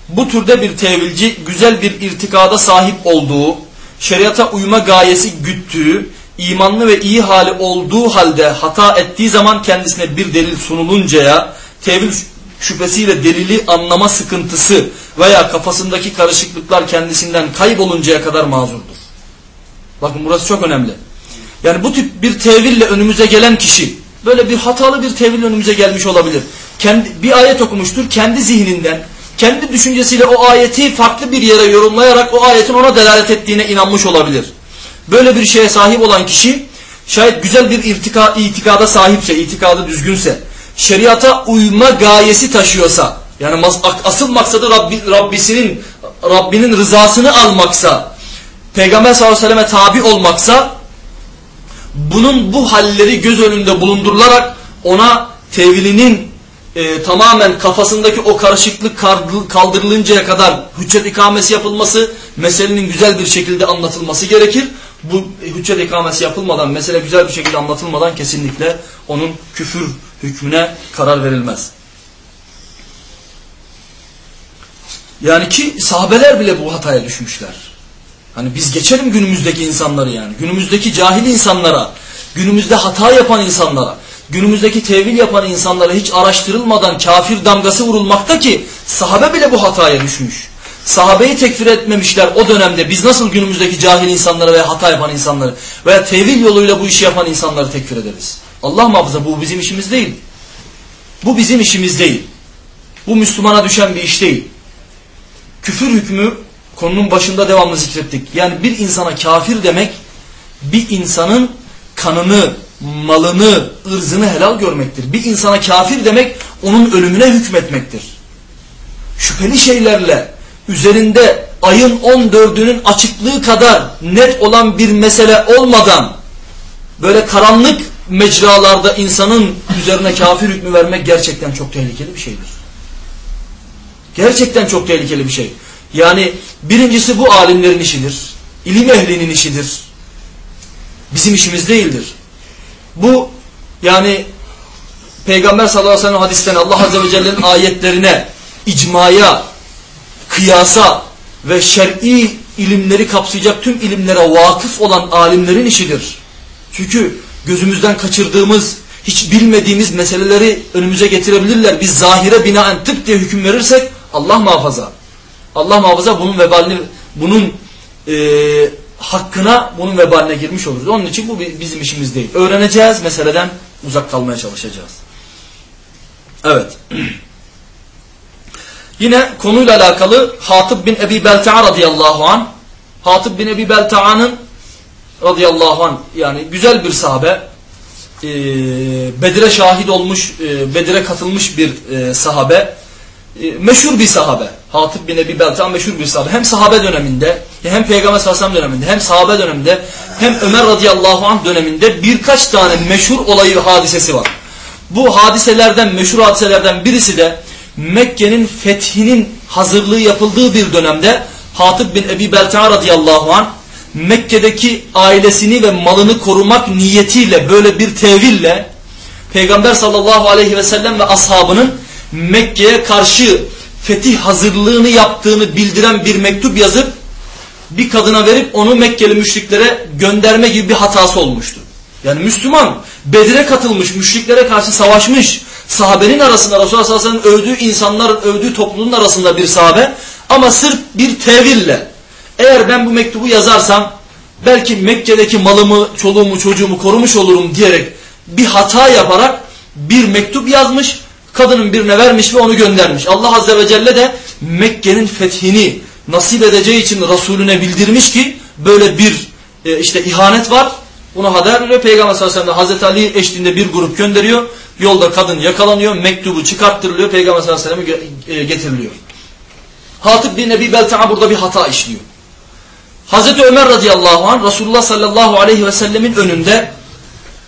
Bu türde bir tevilci güzel bir irtikada sahip olduğu, şeriata uyma gayesi güttüğü, imanlı ve iyi hali olduğu halde hata ettiği zaman kendisine bir delil sunuluncaya, tevil şüphesiyle delili anlama sıkıntısı veya kafasındaki karışıklıklar kendisinden kayboluncaya kadar mazurdur. Bakın burası çok önemli. Yani bu tip bir teville önümüze gelen kişi böyle bir hatalı bir teville önümüze gelmiş olabilir. Kendi, bir ayet okumuştur kendi zihninden, kendi düşüncesiyle o ayeti farklı bir yere yorumlayarak o ayetin ona delalet ettiğine inanmış olabilir. Böyle bir şeye sahip olan kişi şayet güzel bir irtika, itikada sahipse, itikadı düzgünse, şeriata uyma gayesi taşıyorsa yani asıl maksadı Rabbi, Rabbisinin Rabbinin rızasını almaksa Peygamber sallallahu aleyhi ve selleme tabi olmaksa bunun bu halleri göz önünde bulundurularak ona tevilinin e, tamamen kafasındaki o karışıklık kaldırılıncaya kadar hüccet ikamesi yapılması, meselenin güzel bir şekilde anlatılması gerekir. Bu hüccet ikamesi yapılmadan, mesele güzel bir şekilde anlatılmadan kesinlikle onun küfür hükmüne karar verilmez. Yani ki sahabeler bile bu hataya düşmüşler. Hani biz geçelim günümüzdeki insanları yani. Günümüzdeki cahil insanlara, günümüzde hata yapan insanlara, günümüzdeki tevil yapan insanlara hiç araştırılmadan kafir damgası vurulmakta ki sahabe bile bu hataya düşmüş. Sahabeyi tekfir etmemişler o dönemde. Biz nasıl günümüzdeki cahil insanları veya hata yapan insanları veya tevil yoluyla bu işi yapan insanları tekfir ederiz. Allah muhafaza bu bizim işimiz değil. Bu bizim işimiz değil. Bu Müslümana düşen bir iş değil. Küfür hükmü konunun başında devamlı zikrettik. Yani bir insana kafir demek bir insanın kanını, malını, ırzını helal görmektir. Bir insana kafir demek onun ölümüne hükmetmektir. Şüpheli şeylerle üzerinde ayın 14'ünün açıklığı kadar net olan bir mesele olmadan böyle karanlık mecralarda insanın üzerine kafir hükmü vermek gerçekten çok tehlikeli bir şeydir. Gerçekten çok tehlikeli bir şey. Yani birincisi bu alimlerin işidir. İlim ehlinin işidir. Bizim işimiz değildir. Bu yani Peygamber sallallahu aleyhi ve sellem hadisten Allah azze ve celle'nin ayetlerine, icmaya, kıyasa ve şer'i ilimleri kapsayacak tüm ilimlere vakıf olan alimlerin işidir. Çünkü gözümüzden kaçırdığımız, hiç bilmediğimiz meseleleri önümüze getirebilirler. Biz zahire binaen tıp diye hüküm verirsek Allah muhafaza. Allah muhafaza bunun vebalini, bunun e, hakkına, bunun vebaline girmiş oluruz. Onun için bu bizim işimiz değil. Öğreneceğiz, meseleden uzak kalmaya çalışacağız. Evet. (clears throat) Yine konuyla alakalı Hatib bin Ebi Belta'a radıyallahu an. Hatib bin Ebi Belta'nın radıyallahu an yani güzel bir sahabe e, Bedir'e şahit olmuş e, Bedir'e katılmış bir e, sahabe. E, meşhur bir sahabe. Hatib bin Ebi Belta meşhur bir sahabe. Hem sahabe döneminde hem Peygamber sallallahu döneminde hem sahabe döneminde hem Ömer radıyallahu anh döneminde birkaç tane meşhur olayı hadisesi var. Bu hadiselerden meşhur hadiselerden birisi de Mekke'nin fethinin hazırlığı yapıldığı bir dönemde Hatib bin Ebi Belta radıyallahu anh Mekke'deki ailesini ve malını korumak niyetiyle böyle bir teville Peygamber sallallahu aleyhi ve sellem ve ashabının Mekke'ye karşı fetih hazırlığını yaptığını bildiren bir mektup yazıp bir kadına verip onu Mekkeli müşriklere gönderme gibi bir hatası olmuştu. Yani Müslüman Bedir'e katılmış, müşriklere karşı savaşmış, sahabenin arasında Resulullah sallallahu aleyhi ve sellem övdüğü insanların övdüğü topluluğun arasında bir sahabe ama sırf bir teville eğer ben bu mektubu yazarsam belki Mekke'deki malımı, çoluğumu, çocuğumu korumuş olurum diyerek bir hata yaparak bir mektup yazmış, kadının birine vermiş ve onu göndermiş. Allah Azze ve Celle de Mekke'nin fethini nasip edeceği için Resulüne bildirmiş ki böyle bir e, işte ihanet var. Bunu haber veriyor. Peygamber sallallahu aleyhi ve sellem Hazreti Ali eşliğinde bir grup gönderiyor. Yolda kadın yakalanıyor. Mektubu çıkarttırılıyor. Peygamber sallallahu aleyhi ve sellem getiriliyor. Hatip bin Ebi Belta'a burada bir hata işliyor. Hazreti Ömer radıyallahu anh Resulullah sallallahu aleyhi ve sellemin önünde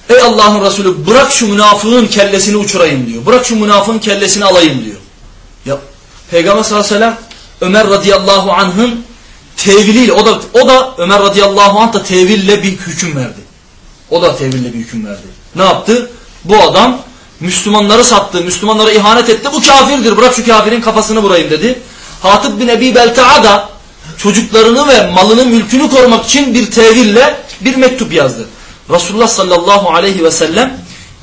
Ey Allah'ın Resulü bırak şu münafığın kellesini uçurayım diyor. Bırak şu münafığın kellesini alayım diyor. Ya Peygamber sallallahu aleyhi ve sellem Ömer radıyallahu anh'ın teviliyle o da o da Ömer radıyallahu anh da teville bir hüküm verdi. O da teville bir hüküm verdi. Ne yaptı? Bu adam Müslümanları sattı, Müslümanlara ihanet etti. Bu kafirdir. Bırak şu kafirin kafasını vurayım dedi. Hatib bin Ebi Belta'a da çocuklarını ve malını mülkünü korumak için bir teville bir mektup yazdı. Resulullah sallallahu aleyhi ve sellem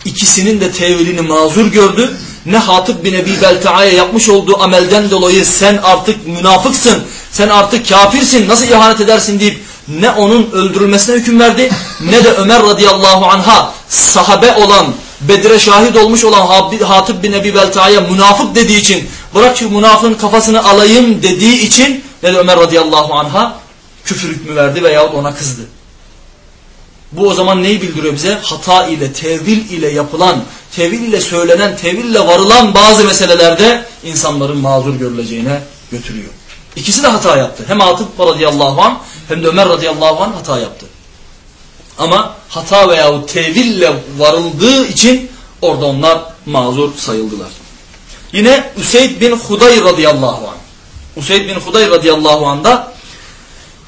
ikisinin de tevilini mazur gördü. Ne Hatib bin Ebi Belta'ya yapmış olduğu amelden dolayı sen artık münafıksın, sen artık kafirsin, nasıl ihanet edersin deyip ne onun öldürülmesine hüküm verdi ne de Ömer radıyallahu anha sahabe olan Bedir'e şahit olmuş olan Hatib bin Ebi Belta'ya münafık dediği için bırak şu münafığın kafasını alayım dediği için ne de Ömer radıyallahu anha küfür hükmü verdi veya ona kızdı. Bu o zaman neyi bildiriyor bize? Hata ile, tevil ile yapılan tevil ile söylenen, tevil ile varılan bazı meselelerde insanların mazur görüleceğine götürüyor. İkisi de hata yaptı. Hem Atıf radıyallahu anh hem de Ömer radıyallahu anh hata yaptı. Ama hata veyahut teville varıldığı için orada onlar mazur sayıldılar. Yine Üseyd bin Hudayr radıyallahu anh. Üseyd bin Hudayr radıyallahu anh da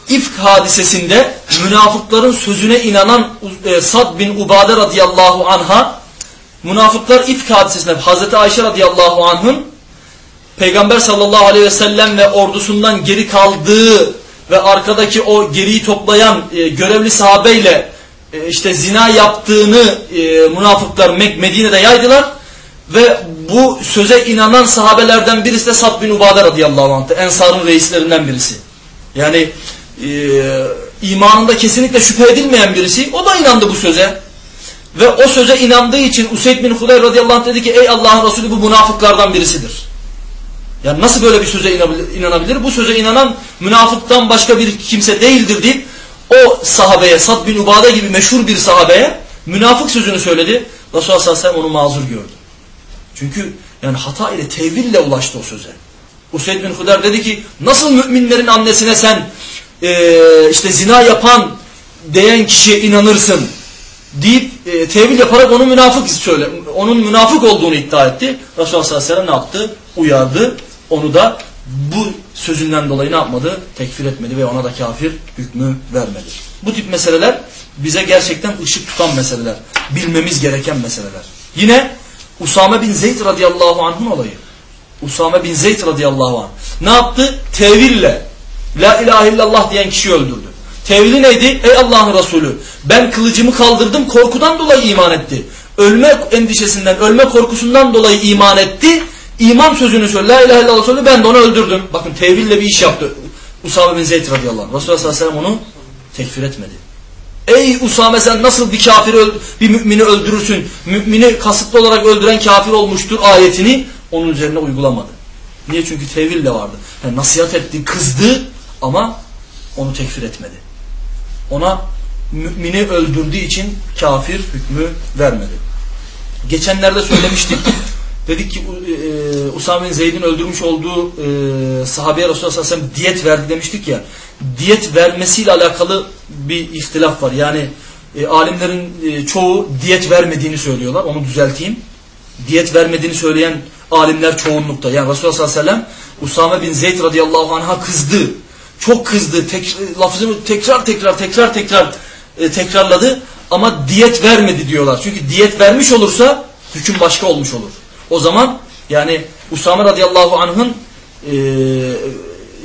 İfk hadisesinde münafıkların sözüne inanan e, Sad bin Ubade radıyallahu anha münafıklar ifk hadisesinde Hazreti Ayşe radıyallahu anh'ın Peygamber sallallahu aleyhi ve sellem ve ordusundan geri kaldığı ve arkadaki o geriyi toplayan e, görevli sahabeyle e, işte zina yaptığını e, münafıklar Medine'de yaydılar ve bu söze inanan sahabelerden birisi de Sad bin Ubade radıyallahu anh'tı. Ensar'ın reislerinden birisi. Yani e, imanında kesinlikle şüphe edilmeyen birisi. O da inandı bu söze. Ve o söze inandığı için Useyd bin Hudayr radıyallahu anh dedi ki ey Allah'ın Resulü bu münafıklardan birisidir. Yani nasıl böyle bir söze inanabilir? Bu söze inanan münafıktan başka bir kimse değildir deyip o sahabeye, Sad bin Ubade gibi meşhur bir sahabeye münafık sözünü söyledi. Resulullah sallallahu aleyhi ve sellem onu mazur gördü. Çünkü yani hata ile teville ulaştı o söze. Useyd bin Hudayr dedi ki nasıl müminlerin annesine sen e, işte zina yapan diyen kişiye inanırsın deyip e, tevil yaparak onu münafık söyle, onun münafık olduğunu iddia etti. Resulullah sallallahu aleyhi ve sellem ne yaptı? Uyardı. Onu da bu sözünden dolayı ne yapmadı? Tekfir etmedi ve ona da kafir hükmü vermedi. Bu tip meseleler bize gerçekten ışık tutan meseleler. Bilmemiz gereken meseleler. Yine Usame bin Zeyd radıyallahu anh'ın olayı. Usame bin Zeyd radıyallahu anh. Ne yaptı? Teville La ilahe illallah diyen kişiyi öldürdü. Tevili neydi? Ey Allah'ın Resulü ben kılıcımı kaldırdım korkudan dolayı iman etti. Ölme endişesinden, ölme korkusundan dolayı iman etti. İman sözünü söyle. La ilahe illallah söyle ben de onu öldürdüm. Bakın teville bir iş yaptı. Usame bin Zeyd radıyallahu anh. Resulullah sallallahu aleyhi ve sellem onu tekfir etmedi. Ey Usame sen nasıl bir kafiri, bir mümini öldürürsün? Mümini kasıtlı olarak öldüren kafir olmuştur ayetini onun üzerine uygulamadı. Niye? Çünkü tevil de vardı. Yani nasihat etti, kızdı ama onu tekfir etmedi. Ona mümini öldürdüğü için kafir hükmü vermedi. Geçenlerde söylemiştik. Dedik ki e, Usame Zeyd'in öldürmüş olduğu e, sahabeye Resulullah sallallahu aleyhi ve sellem diyet verdi demiştik ya. Diyet vermesiyle alakalı bir ihtilaf var. Yani e, alimlerin e, çoğu diyet vermediğini söylüyorlar. Onu düzelteyim. Diyet vermediğini söyleyen alimler çoğunlukta. Yani Resulullah sallallahu aleyhi ve sellem Usame bin Zeyd radıyallahu anh'a kızdı çok kızdı. Tek, lafzını tekrar tekrar tekrar tekrar e, tekrarladı ama diyet vermedi diyorlar. Çünkü diyet vermiş olursa hüküm başka olmuş olur. O zaman yani Usame radıyallahu anh'ın e,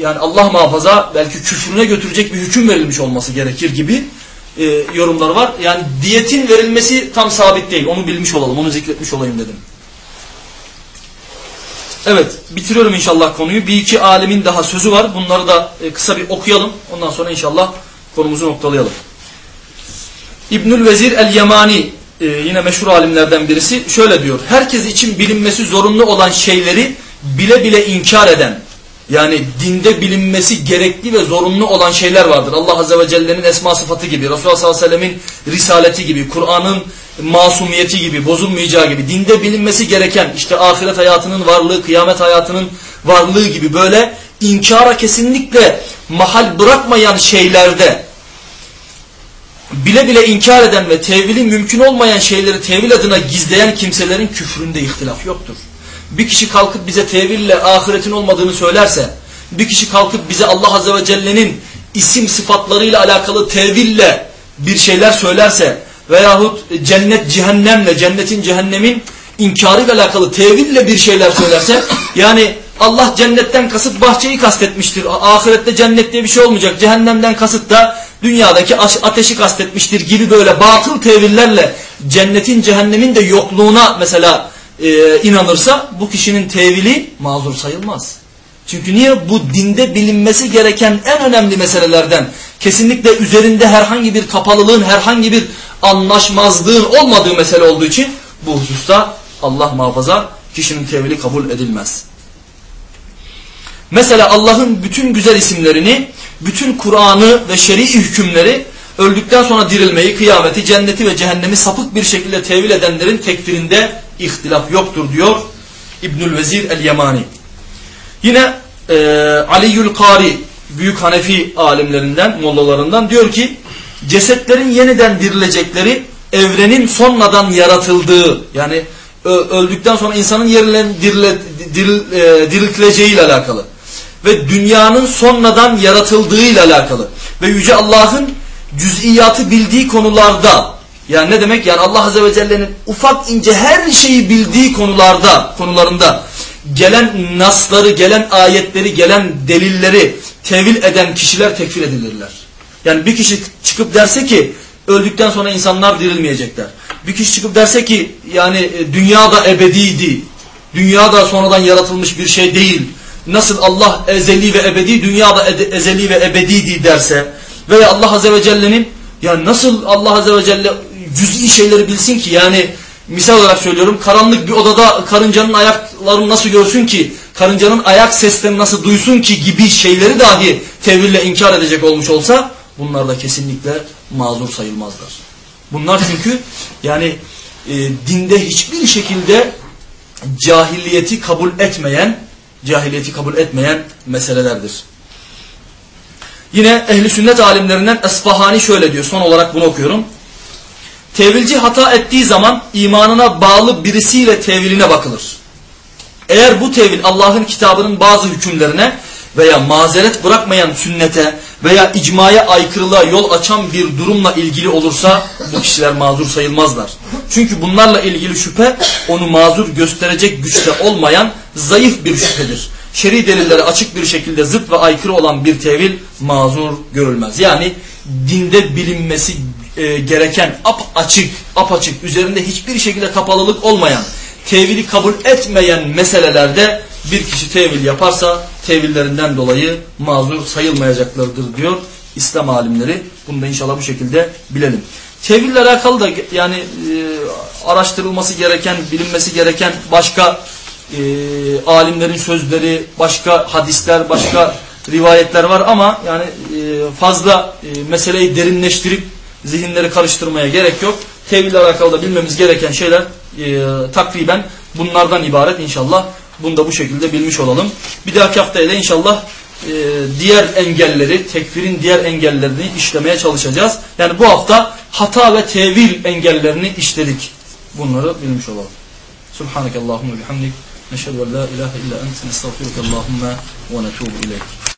yani Allah muhafaza belki küfrüne götürecek bir hüküm verilmiş olması gerekir gibi e, yorumlar var. Yani diyetin verilmesi tam sabit değil. Onu bilmiş olalım. Onu zikretmiş olayım dedim. Evet bitiriyorum inşallah konuyu. Bir iki alimin daha sözü var. Bunları da e, kısa bir okuyalım. Ondan sonra inşallah konumuzu noktalayalım. İbnül Vezir el-Yamani e, yine meşhur alimlerden birisi şöyle diyor. Herkes için bilinmesi zorunlu olan şeyleri bile bile inkar eden yani dinde bilinmesi gerekli ve zorunlu olan şeyler vardır. Allah Azze ve Celle'nin esma sıfatı gibi, Resulullah sallallahu aleyhi ve sellemin risaleti gibi, Kur'an'ın masumiyeti gibi, bozulmayacağı gibi, dinde bilinmesi gereken işte ahiret hayatının varlığı, kıyamet hayatının varlığı gibi böyle inkara kesinlikle mahal bırakmayan şeylerde bile bile inkar eden ve tevili mümkün olmayan şeyleri tevil adına gizleyen kimselerin küfründe ihtilaf yoktur. Bir kişi kalkıp bize teville ahiretin olmadığını söylerse, bir kişi kalkıp bize Allah Azze ve Celle'nin isim sıfatlarıyla alakalı teville bir şeyler söylerse veyahut cennet cehennemle, cennetin cehennemin inkarıyla alakalı teville bir şeyler söylerse yani Allah cennetten kasıt bahçeyi kastetmiştir. Ahirette cennet diye bir şey olmayacak. Cehennemden kasıt da dünyadaki ateşi kastetmiştir gibi böyle batıl tevillerle cennetin cehennemin de yokluğuna mesela e, inanırsa bu kişinin tevili mazur sayılmaz. Çünkü niye? Bu dinde bilinmesi gereken en önemli meselelerden kesinlikle üzerinde herhangi bir kapalılığın, herhangi bir anlaşmazlığın olmadığı mesele olduğu için bu hususta Allah muhafaza kişinin tevili kabul edilmez. Mesela Allah'ın bütün güzel isimlerini, bütün Kur'an'ı ve şer'i hükümleri öldükten sonra dirilmeyi, kıyameti, cenneti ve cehennemi sapık bir şekilde tevil edenlerin tekfirinde ihtilaf yoktur diyor İbnül Vezir el-Yemani. Yine e, Aliül Kari büyük Hanefi alimlerinden, mollalarından diyor ki cesetlerin yeniden dirilecekleri evrenin sonradan yaratıldığı yani öldükten sonra insanın yerine dirile, diril, e, diriltileceği ile alakalı ve dünyanın sonradan yaratıldığı ile alakalı ve Yüce Allah'ın cüz'iyatı bildiği konularda yani ne demek yani Allah Azze ve Celle'nin ufak ince her şeyi bildiği konularda konularında gelen nasları, gelen ayetleri, gelen delilleri tevil eden kişiler tekfir edilirler. Yani bir kişi çıkıp derse ki öldükten sonra insanlar dirilmeyecekler. Bir kişi çıkıp derse ki yani e, dünya da ebediydi. Dünya da sonradan yaratılmış bir şey değil. Nasıl Allah ezeli ve ebedi, dünya da ezeli ve ebediydi derse veya Allah Azze ve Celle'nin ya nasıl Allah Azze ve Celle cüz'i şeyleri bilsin ki yani misal olarak söylüyorum karanlık bir odada karıncanın ayaklarını nasıl görsün ki karıncanın ayak seslerini nasıl duysun ki gibi şeyleri dahi teville inkar edecek olmuş olsa bunlar da kesinlikle mazur sayılmazlar. Bunlar çünkü yani e, dinde hiçbir şekilde cahilliyeti kabul etmeyen cahiliyeti kabul etmeyen meselelerdir. Yine ehli sünnet alimlerinden Esfahani şöyle diyor. Son olarak bunu okuyorum. Tevilci hata ettiği zaman imanına bağlı birisiyle teviline bakılır. Eğer bu tevil Allah'ın kitabının bazı hükümlerine veya mazeret bırakmayan sünnete veya icmaya aykırılığa yol açan bir durumla ilgili olursa bu kişiler mazur sayılmazlar. Çünkü bunlarla ilgili şüphe onu mazur gösterecek güçte olmayan zayıf bir şüphedir. Şer'i delilleri açık bir şekilde zıt ve aykırı olan bir tevil mazur görülmez. Yani dinde bilinmesi e, gereken ap açık, ap açık üzerinde hiçbir şekilde kapalılık olmayan, tevili kabul etmeyen meselelerde bir kişi tevil yaparsa tevillerinden dolayı mazur sayılmayacaklardır diyor İslam alimleri. Bunu da inşallah bu şekilde bilelim. Teville alakalı da yani e, araştırılması gereken, bilinmesi gereken başka e, alimlerin sözleri, başka hadisler, başka rivayetler var ama yani e, fazla e, meseleyi derinleştirip zihinleri karıştırmaya gerek yok. Tevhille alakalı da bilmemiz gereken şeyler e, takriben bunlardan ibaret inşallah. Bunu da bu şekilde bilmiş olalım. Bir dahaki haftaya da inşallah e, diğer engelleri, tekfirin diğer engellerini işlemeye çalışacağız. Yani bu hafta hata ve tevil engellerini işledik. Bunları bilmiş olalım. Subhaneke Allahümme bihamdik. Neşhedü en la ilahe illa ente nestağfiruke Allahümme ve netubu ileyk.